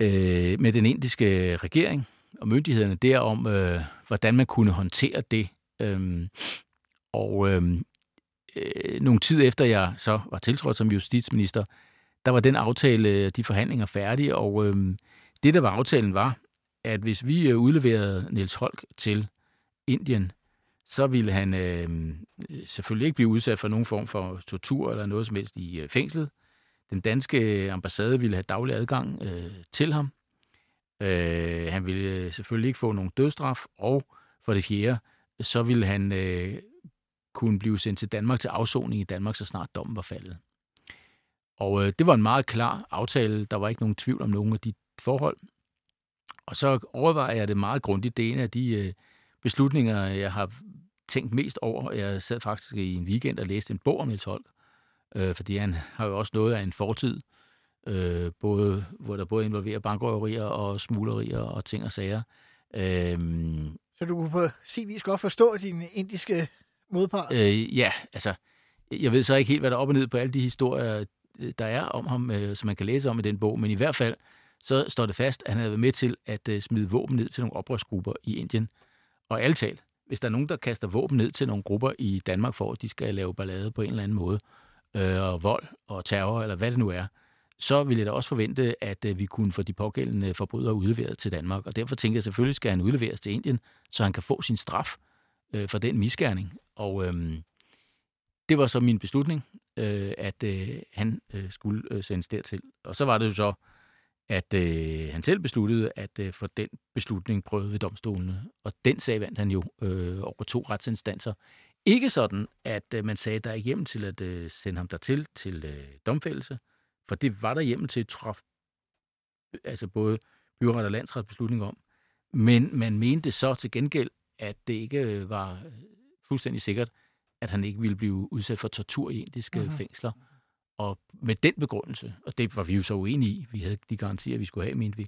øh, med den indiske regering og myndighederne der om, øh, hvordan man kunne håndtere det. Øhm, og øhm, øh, nogle tid efter jeg så var tiltrådt som justitsminister, der var den aftale, de forhandlinger færdige, og øhm, det, der var aftalen, var, at hvis vi øh, udleverede Niels Holk til Indien, så ville han øh, selvfølgelig ikke blive udsat for nogen form for tortur eller noget som helst i øh, fængslet. Den danske øh, ambassade ville have daglig adgang øh, til ham. Øh, han ville øh, selvfølgelig ikke få nogen dødsstraf, og for det fjerde, så ville han øh, kunne blive sendt til Danmark til afsoning i Danmark, så snart dommen var faldet. Og øh, det var en meget klar aftale. Der var ikke nogen tvivl om nogen af de forhold. Og så overvejer jeg det meget grundigt. Det er en af de øh, beslutninger, jeg har tænkt mest over. Jeg sad faktisk i en weekend og læste en bog om Niels Holk, øh, fordi han har jo også noget af en fortid, øh, både, hvor der både involverer bankrøverier og smuglerier og ting og sager. Øh, Så du kunne på sin vis godt forstå din indiske modpart. Øh, ja, altså, jeg ved så ikke helt, hvad der er op og ned på alle de historier, øh, der er om ham, øh, som man kan læse om i den bog, men i hvert fald, så står det fast, at han havde været med til at øh, smide våben ned til nogle oprørsgrupper i Indien. Og alt talt, hvis der er nogen, der kaster våben ned til nogle grupper i Danmark for, at de skal lave ballade på en eller anden måde, øh, og vold og terror, eller hvad det nu er, så ville jeg da også forvente, at øh, vi kunne få de pågældende forbrydere udleveret til Danmark. Og derfor tænker jeg, selvfølgelig skal han udleveres til Indien, så han kan få sin straf øh, for den misgerning. Og øh, det var så min beslutning, øh, at øh, han øh, skulle øh, sendes dertil. Og så var det jo så, at øh, han selv besluttede, at øh, for den beslutning prøvede ved domstolene. Og den sag vandt han jo øh, over to retsinstanser. Ikke sådan, at øh, man sagde, at der er hjemmel til at øh, sende ham dertil til øh, domfældelse, for det var der hjemmel til at træffe altså både byret og landsret beslutning om. Men man mente så til gengæld, at det ikke øh, var øh, fuldstændig sikkert, at han ikke ville blive udsat for tortur i indiske Mhm. mm-hmm. fængsler. Og med den begrundelse, og det var vi jo så uenige i, vi havde de garantier, vi skulle have, mente vi,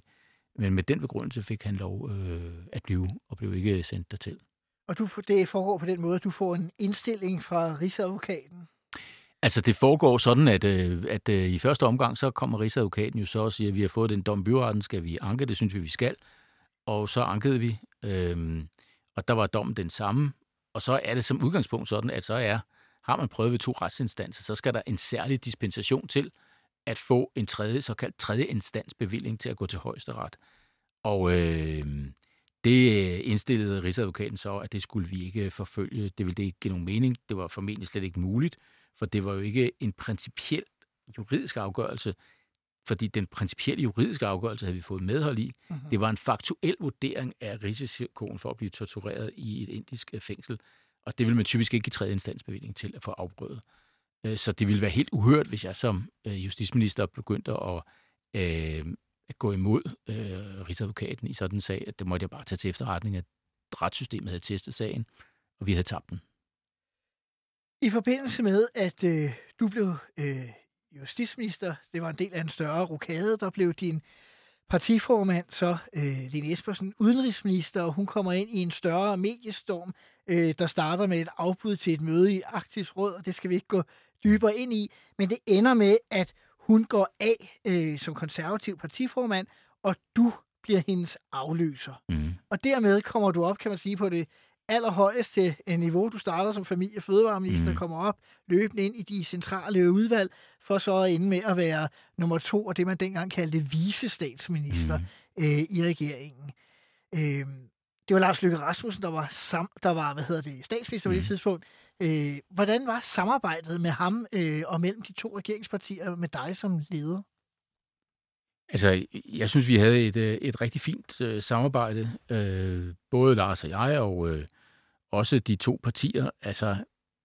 men med den begrundelse fik han lov øh, at blive, og blev ikke sendt dertil. Og du, det foregår på den måde, at du får en indstilling fra Rigsadvokaten. Altså, det foregår sådan, at, øh, at øh, i første omgang, så kommer Rigsadvokaten jo så og siger, at vi har fået den dom byretten, skal vi anke, det synes vi, vi skal. Og så ankede vi, øhm, og der var dommen den samme. Og så er det som udgangspunkt sådan, at så er, har man prøvet ved to retsinstanser, så skal der en særlig dispensation til at få en tredje, såkaldt tredje instans bevilling til at gå til højesteret. Og øh, det øh, indstillede Rigsadvokaten så, at det skulle vi ikke forfølge. Det ville det ikke give nogen mening. Det var formentlig slet ikke muligt, for det var jo ikke en principiel juridisk afgørelse, fordi den principielle juridiske afgørelse havde vi fået medhold i. Mhm. Det var en faktuel vurdering af risikoen for at blive tortureret i et indisk øh, fængsel, og det vil man typisk ikke give tredje instansbevilling til at få afprøvet. Øh, så det ville være helt uhørt, hvis jeg som øh, justitsminister begyndte at, øh, at gå imod øh, Rigsadvokaten i sådan en sag, at det måtte jeg bare tage til efterretning, at retssystemet havde testet sagen, og vi havde tabt den. I forbindelse med, at øh, du blev øh, justitsminister, det var en del af en større rokade, der blev din partiformand, så øh, Lene Espersen, udenrigsminister, og hun kommer ind i en større mediestorm, øh, der starter med et afbud til et møde i Arktisk Råd, og det skal vi ikke gå dybere ind i, men det ender med, at hun går af øh, som konservativ partiformand, og du bliver hendes afløser. Mm. Og dermed kommer du op, kan man sige, på det allerhøjeste niveau. Du starter som familie- og fødevareminister, mm. Kommer op løbende ind i de centrale udvalg, for så at ende med at være nummer to, og det man dengang kaldte visestatsminister. Mm. øh, i regeringen. Øh, det var Lars Løkke Rasmussen, der var, sam, der var hvad hedder det, statsminister på det Mm. tidspunkt. Øh, hvordan var samarbejdet med ham øh, og mellem de to regeringspartier med dig som leder? Altså, jeg synes, vi havde et, øh, et rigtig fint øh, samarbejde. Øh, både Lars og jeg, og øh, også de to partier. Altså,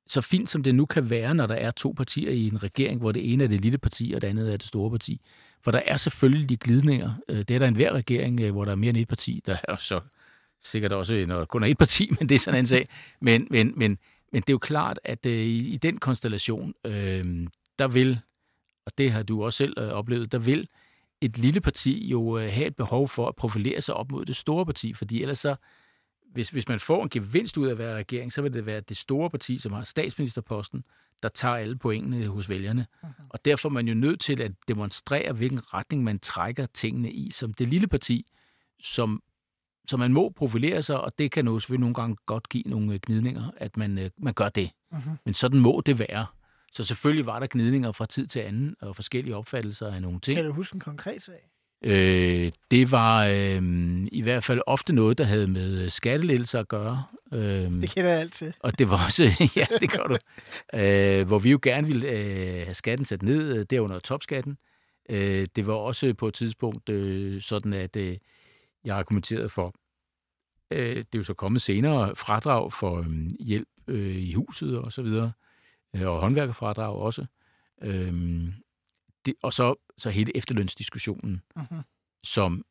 så fint som det nu kan være, når der er to partier i en regering, hvor det ene er det lille parti, og det andet er det store parti. For der er selvfølgelig de glidninger. Øh, det er der enhver regering, øh, hvor der er mere end et parti. Der er så sikkert også, når der kun er et parti, [laughs] men det er sådan en sag. Men, men, men, men det er jo klart, at øh, i, i den konstellation, øh, der vil, og det har du også selv øh, oplevet, der vil et lille parti jo øh, have et behov for at profilere sig op mod det store parti, fordi ellers så, hvis, hvis man får en gevinst ud af at være regering, så vil det være det store parti, som har statsministerposten, der tager alle pointene hos vælgerne. Mm-hmm. Og derfor er man jo nødt til at demonstrere, hvilken retning man trækker tingene i, som det lille parti, som, som man må profilere sig, og det kan jo selvfølgelig nogle gange godt give nogle øh, gnidninger, at man, øh, man gør det. Mm-hmm. Men sådan må det være. Så selvfølgelig var der gnidninger fra tid til anden, og forskellige opfattelser af nogle ting. Kan du huske en konkret sag? Øh, det var øh, i hvert fald ofte noget, der havde med skattelettelser at gøre. Øh, Det kender jeg altid. og det var også, [laughs] ja, det gør du, øh, hvor vi jo gerne ville øh, have skatten sat ned, øh, derunder topskatten. Øh, det var også på et tidspunkt øh, sådan, at øh, jeg har kommenteret for, øh, det er jo så kommet senere, fradrag for øh, hjælp øh, i huset og så videre, øh, og håndværkerfradrag også. Øh, det, og så, så hele efterlønsdiskussionen, Mm-hmm. som,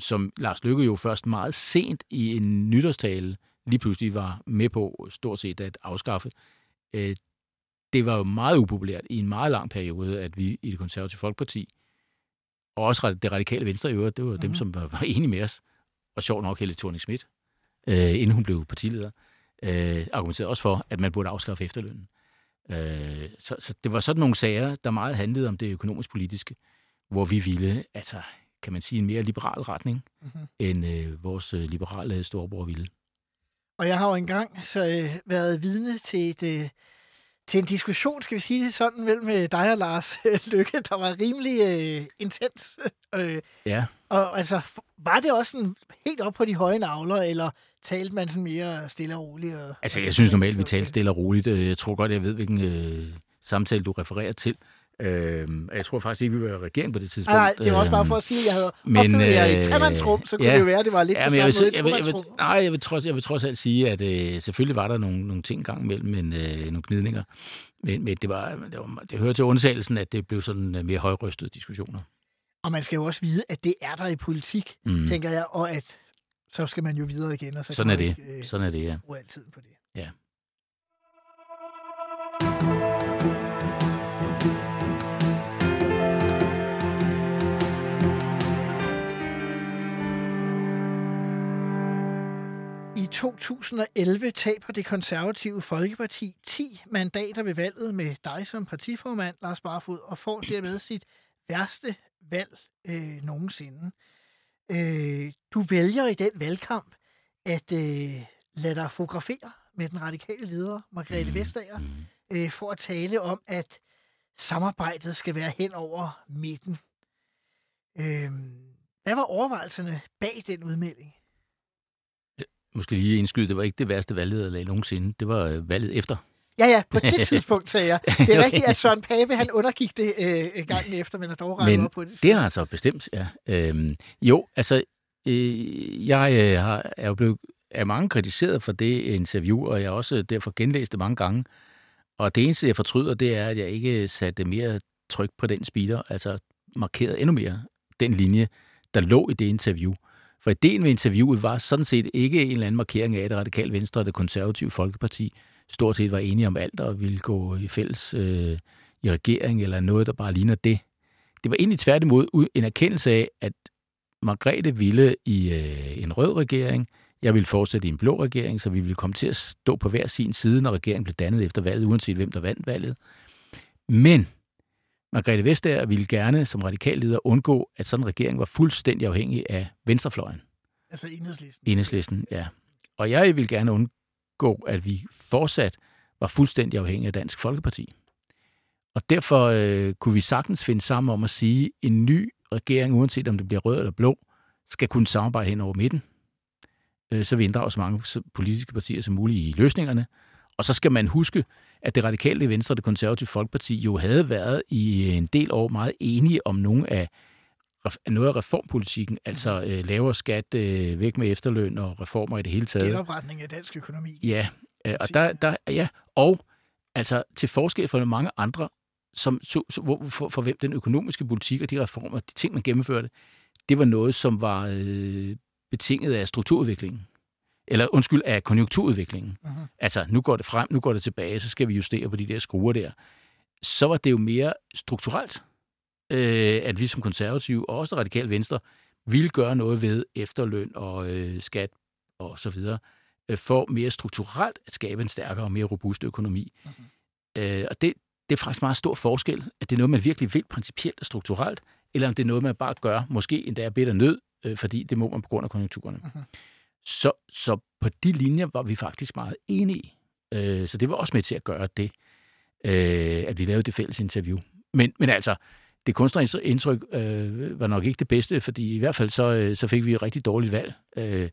som Lars Lykke jo først meget sent i en nytårstale lige pludselig var med på stort set at afskaffe. Øh, det var jo meget upopulært i en meget lang periode, at vi i det konservative Folkeparti, og også det radikale venstre i øvrigt, det var mm-hmm. dem, som var, var enige med os, og sjovt nok Helle thorning Schmidt, øh, inden hun blev partileder, øh, argumenterede også for, at man burde afskaffe efterlønnen. Øh, så, så det var sådan nogle sager, der meget handlede om det økonomisk-politiske, hvor vi ville, altså kan man sige, en mere liberal retning, Mm-hmm. end øh, vores øh, liberale storebror ville. Og jeg har jo engang så øh, været vidne til et, øh, til en diskussion, skal vi sige det sådan, mellem øh, dig og Lars [laughs] øh, Lykke, der var rimelig øh, intens. [laughs] øh, Ja. og altså, var det også sådan helt op på de høje navler, eller talte man sådan mere stille og roligt? Og, Altså, jeg synes normalt, vi taler stille og roligt. Øh, Jeg tror godt, jeg ved, hvilken øh, samtale du refererer til. Øh, jeg tror faktisk ikke, vi var regering på det tidspunkt. Nej, det var også bare Øhm, for at sige, at jeg havde men, oplevet jer i øh, tremandsrum, så kunne ja. det jo være, at det var lidt Ja, på men jeg vil, samme måde jeg, vil, jeg vil, nej, jeg vil, trods, jeg vil trods alt sige, at øh, selvfølgelig var der nogle, nogle ting gang imellem, men øh, nogle gnidninger. Men, men det, var, det, var, det hører til undtagelsen, at det blev sådan øh, mere højrystede diskussioner. Og man skal jo også vide, at det er der i politik, mm. tænker jeg, og at så skal man jo videre igen, og så Sådan er det. ikke øh, Sådan er det, ja. bruge al tiden på det. Ja. I 2011 taber det konservative Folkeparti 10 mandater ved valget med dig som partiformand, Lars Barfod, og får dermed sit værste valg øh, nogensinde. Øh, du vælger i den valgkamp at øh, lade dig fotografere med den radikale leder, Margrethe Mm, Vestager, mm. øh, for at tale om, at samarbejdet skal være hen over midten. Øh, hvad var overvejelserne bag den udmelding? Måske lige indskyde, det var ikke det værste valglederlag nogensinde. Det var øh, valget efter. Ja, ja, på det [laughs] tidspunkt, sagde jeg. Det er [laughs] rigtigt, at Søren Pape, han undergik det øh, gangen efter, men er dog op på det. Det har altså bestemt, ja. Øhm, jo, altså, øh, jeg øh, har, er jo blevet er mange kritiseret for det interview, og jeg har også derfor genlæst det mange gange. Og det eneste, jeg fortryder, det er, at jeg ikke satte mere tryk på den speeder, altså markerede endnu mere den linje, der lå i det interview. For ideen med interviewet var sådan set ikke en eller anden markering af, det radikale venstre og det konservative folkeparti stort set var enige om alt og ville gå i fælles øh, i regering eller noget, der bare ligner det. Det var egentlig tværtimod en erkendelse af, at Margrethe ville i øh, en rød regering, jeg ville fortsætte i en blå regering, så vi ville komme til at stå på hver sin side, når regeringen blev dannet efter valget, uanset hvem der vandt valget. Men Margrethe Vestager ville gerne som radikal leder undgå, at sådan en regering var fuldstændig afhængig af venstrefløjen. Altså enhedslisten. Enhedslisten, ja. Og jeg vil gerne undgå, at vi fortsat var fuldstændig afhængige af Dansk Folkeparti. Og derfor øh, kunne vi sagtens finde sammen om at sige, en ny regering, uanset om det bliver rød eller blå, skal kunne samarbejde hen over midten, øh, så vi inddrager så mange politiske partier som muligt i løsningerne. Og så skal man huske, at det radikale venstre og det konservative folkeparti jo havde været i en del år meget enige om nogle af noget af reformpolitikken, altså øh, lavere skat, øh, væk med efterløn og reformer i det hele taget. Genopretning af dansk økonomi. Ja, øh, og der, der, ja, og altså til forskel fra mange andre, som, så, så, hvor, for, for hvem den økonomiske politik og de reformer, de ting, man gennemførte, det var noget, som var øh, betinget af strukturudviklingen. Eller undskyld, af konjunkturudviklingen. Uh-huh. Altså, nu går det frem, nu går det tilbage, så skal vi justere på de der skruer der. Så var det jo mere strukturelt, øh, at vi som konservative, og også radikal venstre, ville gøre noget ved efterløn og øh, skat og så videre, øh, for mere strukturelt at skabe en stærkere og mere robust økonomi. Uh-huh. Øh, og det, det er faktisk meget stor forskel, at det er noget, man virkelig vil principielt og strukturelt, eller om det er noget, man bare gør, måske endda er bedre nød, øh, fordi det må man på grund af konjunkturerne. Uh-huh. Så, så på de linjer var vi faktisk meget enige. Øh, så det var også med til at gøre det, øh, at vi lavede det fælles interview. Men, men altså, det kunstneriske indtryk øh, var nok ikke det bedste, fordi i hvert fald så, øh, så fik vi et rigtig dårligt valg. Øh,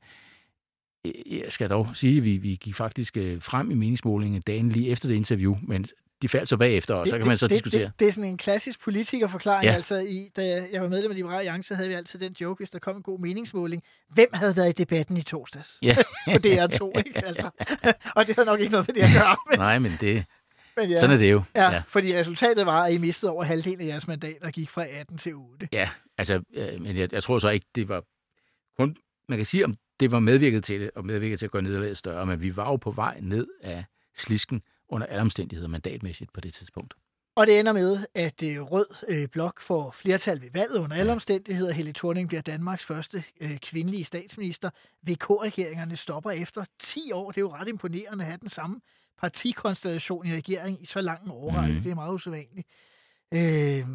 jeg skal dog sige, at vi, vi gik faktisk øh, frem i meningsmålingen dagen lige efter det interview, men de faldt så bagefter, og så det, kan man så det, diskutere. Det, det er sådan en klassisk politikerforklaring. Ja. Altså, i, da jeg var medlem af Liberale Alliance, havde vi altid den joke, hvis der kom en god meningsmåling. Hvem havde været i debatten i torsdags? Ja. [laughs] På DR2, ikke? [laughs] Altså. og det havde nok ikke noget med det at gøre. Men, Nej, men det... Men ja, Sådan er det jo. Ja, ja, fordi resultatet var, at I mistede over halvdelen af jeres mandater, gik fra 18 til 8. Ja, altså, øh, men jeg, jeg tror så ikke, det var kun... Man kan sige, om det var medvirket til det, og medvirket til at gøre nederlaget større, men vi var jo på vej ned af slisken under alle omstændigheder mandatmæssigt på det tidspunkt. Og det ender med, at øh, Rød øh, Blok får flertal ved valget under alle omstændigheder. Helle Thorning bliver Danmarks første øh, kvindelige statsminister. VK-regeringerne stopper efter 10 år. Det er jo ret imponerende at have den samme partikonstellation i regeringen i så lang en årrække. Mm. Det er meget usædvanligt. Øh,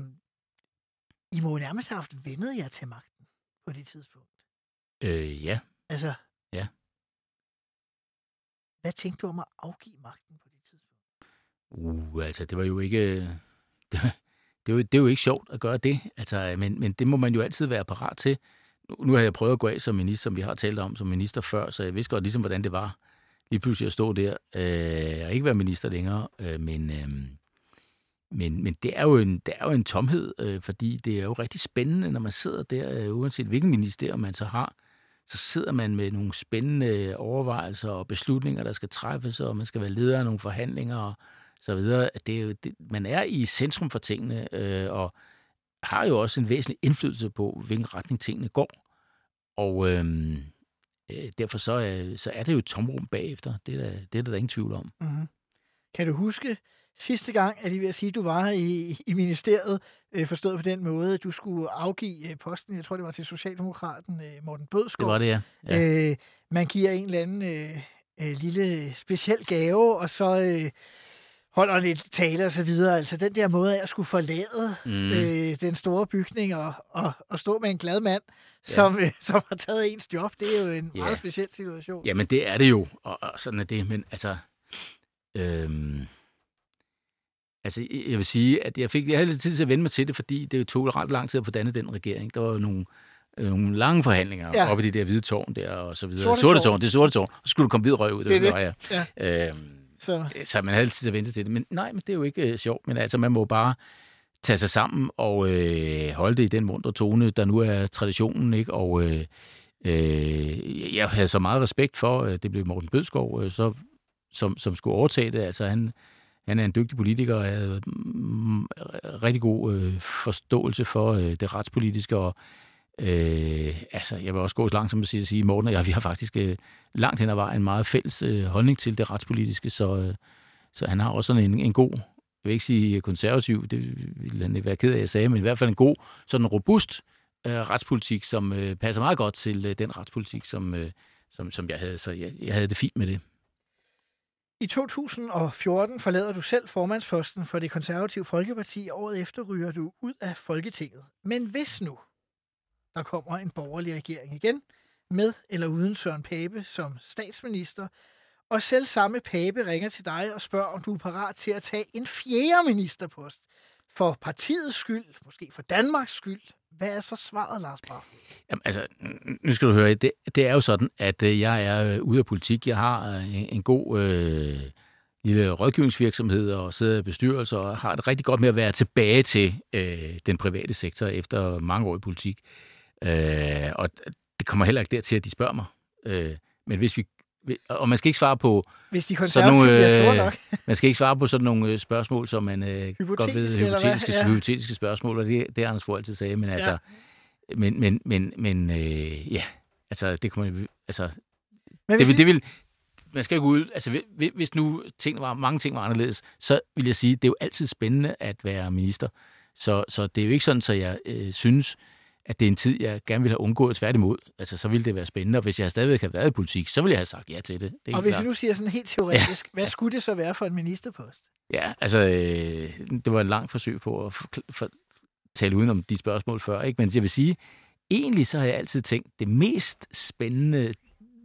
I må jo nærmest have haft vendet jer til magten på det tidspunkt. Øh, ja. Altså, ja. Hvad tænkte du om at afgive magten på det tidspunkt? Uh, altså, det var jo ikke... [laughs] Det, det, er jo, det er jo ikke sjovt at gøre det, altså, men, men det må man jo altid være parat til. Nu, nu har jeg prøvet at gå af som minister, som vi har talt om som minister før, så jeg vidste godt ligesom, hvordan det var lige pludselig at stå der øh, og ikke være minister længere. Øh, men, øh, men, men det er jo en, det er jo en tomhed, øh, fordi det er jo rigtig spændende, når man sidder der, øh, uanset hvilken ministerium man så har, så sidder man med nogle spændende overvejelser og beslutninger, der skal træffes, og man skal være leder af nogle forhandlinger og så videre. Det er jo, det, man er i centrum for tingene, øh, og har jo også en væsentlig indflydelse på, hvilken retning tingene går. Og øh, derfor så, øh, så er det jo et tomrum bagefter. Det er der, det er der, ingen tvivl om. Mm-hmm. Kan du huske sidste gang, at jeg vil sige, at du var i, i ministeriet, øh, forstået på den måde, at du skulle afgive øh, posten, jeg tror det var til Socialdemokraten øh, Morten Bødskov. Det var det, ja. ja. Øh, man giver en eller anden øh, øh, lille speciel gave, og så øh, holder lidt tale og så videre. Altså den der måde af at skulle forlade mm. øh, den store bygning og, og, og stå med en glad mand, ja. som, øh, som har taget ens job, det er jo en ja. meget speciel situation. Jamen det er det jo, og, og sådan er det, men altså... Øhm Altså, jeg vil sige, at jeg, fik, jeg havde lidt tid til at vende mig til det, fordi det tog ret lang tid at få dannet den regering. Der var nogle, øh, nogle lange forhandlinger ja. oppe i det der hvide tårn der, og så videre. Sorte, sorte tårn. tårn. Det er sorte tårn. Så skulle du komme hvid røg ud. Det, det, det. Ja. Ja. Øhm, så. så man havde altid at vente til det. Men nej, men det er jo ikke øh, sjovt. Men altså, man må bare tage sig sammen og øh, holde det i den mundre tone, der nu er traditionen, ikke? Og øh, øh, jeg havde så meget respekt for, at det blev Morten Bødskov, øh, så, som, som skulle overtage det. Altså, han, han er en dygtig politiker og havde mm, mm rigtig god øh, forståelse for øh, det retspolitiske, og øh, altså, jeg vil også gå så langt som at sige, at Morten og jeg, vi har faktisk øh, langt hen ad vejen en meget fælles øh, holdning til det retspolitiske, så, øh, så han har også sådan en, en god, jeg vil ikke sige øh, konservativ, det ville han ikke være ked af, jeg sagde, men i hvert fald en god, sådan robust øh, retspolitik, som øh, passer meget godt til øh, den retspolitik, som, øh, som, som jeg havde, så jeg, jeg havde det fint med det. I 2014 forlader du selv formandsposten for det konservative Folkeparti. Året efter ryger du ud af Folketinget. Men hvis nu der kommer en borgerlig regering igen, med eller uden Søren Pape som statsminister, og selv samme Pape ringer til dig og spørger, om du er parat til at tage en fjerde ministerpost. For partiets skyld, måske for Danmarks skyld. Hvad er så svaret, Lars Barfod? Jamen, altså, nu skal du høre, det, det er jo sådan, at øh, jeg er øh, ude af politik. Jeg har øh, en, en god øh, lille rådgivningsvirksomhed og sidder i bestyrelser og har det rigtig godt med at være tilbage til øh, den private sektor efter mange år i politik. Øh, og det kommer heller ikke dertil, at de spørger mig. Øh, men hvis vi og man skal ikke svare på Hvis de konservative nogle, bliver store øh, nok. [laughs] man skal ikke svare på sådan nogle øh, spørgsmål, som man øh, godt ved Hypotetiske, Ja. hypotetiske spørgsmål, og det, det Anders Fogh altid sagde, men altså, men, men, men, men øh, ja, altså, det kommer altså, Men det, vi- det vil, man skal ikke ud, altså hvi- hvis nu ting var, mange ting var anderledes, så vil jeg sige, det er jo altid spændende at være minister. Så, så det er jo ikke sådan, så jeg øh, synes, at det er en tid, jeg gerne vil have undgået tværtimod. Altså, så ville det være spændende, og hvis jeg stadigvæk havde været i politik, så ville jeg have sagt ja til det. det er Og hvis klart. vi nu siger sådan helt teoretisk, hvad skulle det så være for en ministerpost? Ja, altså, øh, det var et langt forsøg på at for, for, tale udenom de spørgsmål før, ikke? Men jeg vil sige, egentlig så har jeg altid tænkt, det mest spændende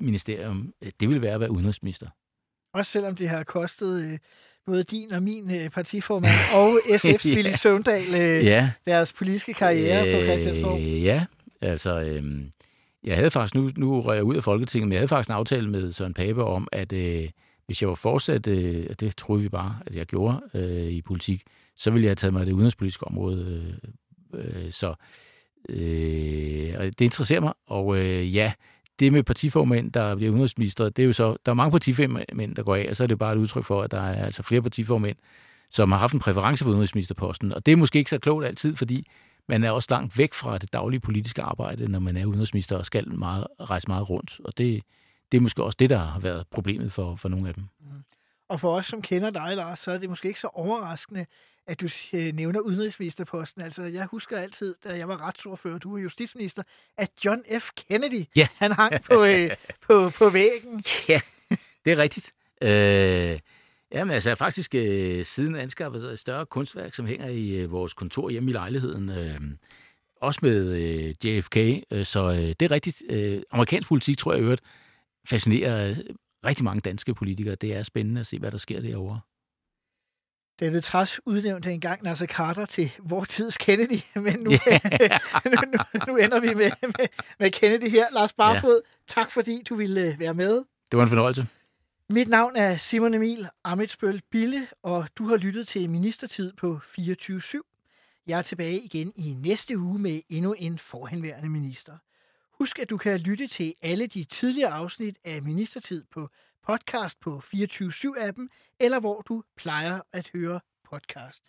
ministerium, øh, det ville være at være udenrigsminister. Også selvom det har kostet øh, både din og min øh, partiformand [laughs] og SF's Ja. Willy Søvndal øh, Ja. deres politiske karriere på Christiansborg. Øh, ja, altså, øh, jeg havde faktisk, nu, nu røg jeg ud af Folketinget, men jeg havde faktisk en aftale med Søren Pape om, at øh, hvis jeg var fortsat, øh, og det troede vi bare, at jeg gjorde øh, i politik, så ville jeg have taget mig af det udenrigspolitiske område. Øh, øh, så øh, og det interesserer mig, og øh, ja, det med partiformænd, der bliver udenrigsminister, det er jo så, der er mange partiformænd, der går af, og så er det bare et udtryk for, at der er altså flere partiformænd, som har haft en præference for udenrigsministerposten. Og det er måske ikke så klogt altid, fordi man er også langt væk fra det daglige politiske arbejde, når man er udenrigsminister og skal meget, rejse meget rundt. Og det, det er måske også det, der har været problemet for, for nogle af dem. Mm. Og for os, som kender dig, Lars, så er det måske ikke så overraskende, at du øh, nævner udenrigsministerposten. Altså, jeg husker altid, da jeg var retsordfører, og du var justitsminister, at John F. Kennedy, Ja. han hang på, øh, [laughs] på, på væggen. Ja, det er rigtigt. Øh, jamen altså, jeg har faktisk øh, siden anskaffet et større kunstværk, som hænger i øh, vores kontor hjemme i lejligheden. Øh, også med øh, JFK, øh, så øh, det er rigtigt. Øh, amerikansk politik, tror jeg i øvrigt, fascinerer øh, rigtig mange danske politikere. Det er spændende at se, hvad der sker derovre. David Træs udnævnte engang Nasser Carter til vor tids Kennedy, [laughs] men nu, Ja. [laughs] nu, nu, nu ender vi med, med, med Kennedy her. Lars Barfod, ja. tak fordi du ville øh, være med. Det var en fornøjelse. Mit navn er Simon Emil Amitsbøl Bille, og du har lyttet til Ministertid på 24-7. Jeg er tilbage igen i næste uge med endnu en forhenværende minister. Husk, at du kan lytte til alle de tidligere afsnit af Ministertid på podcast på 24-7-appen, eller hvor du plejer at høre podcast.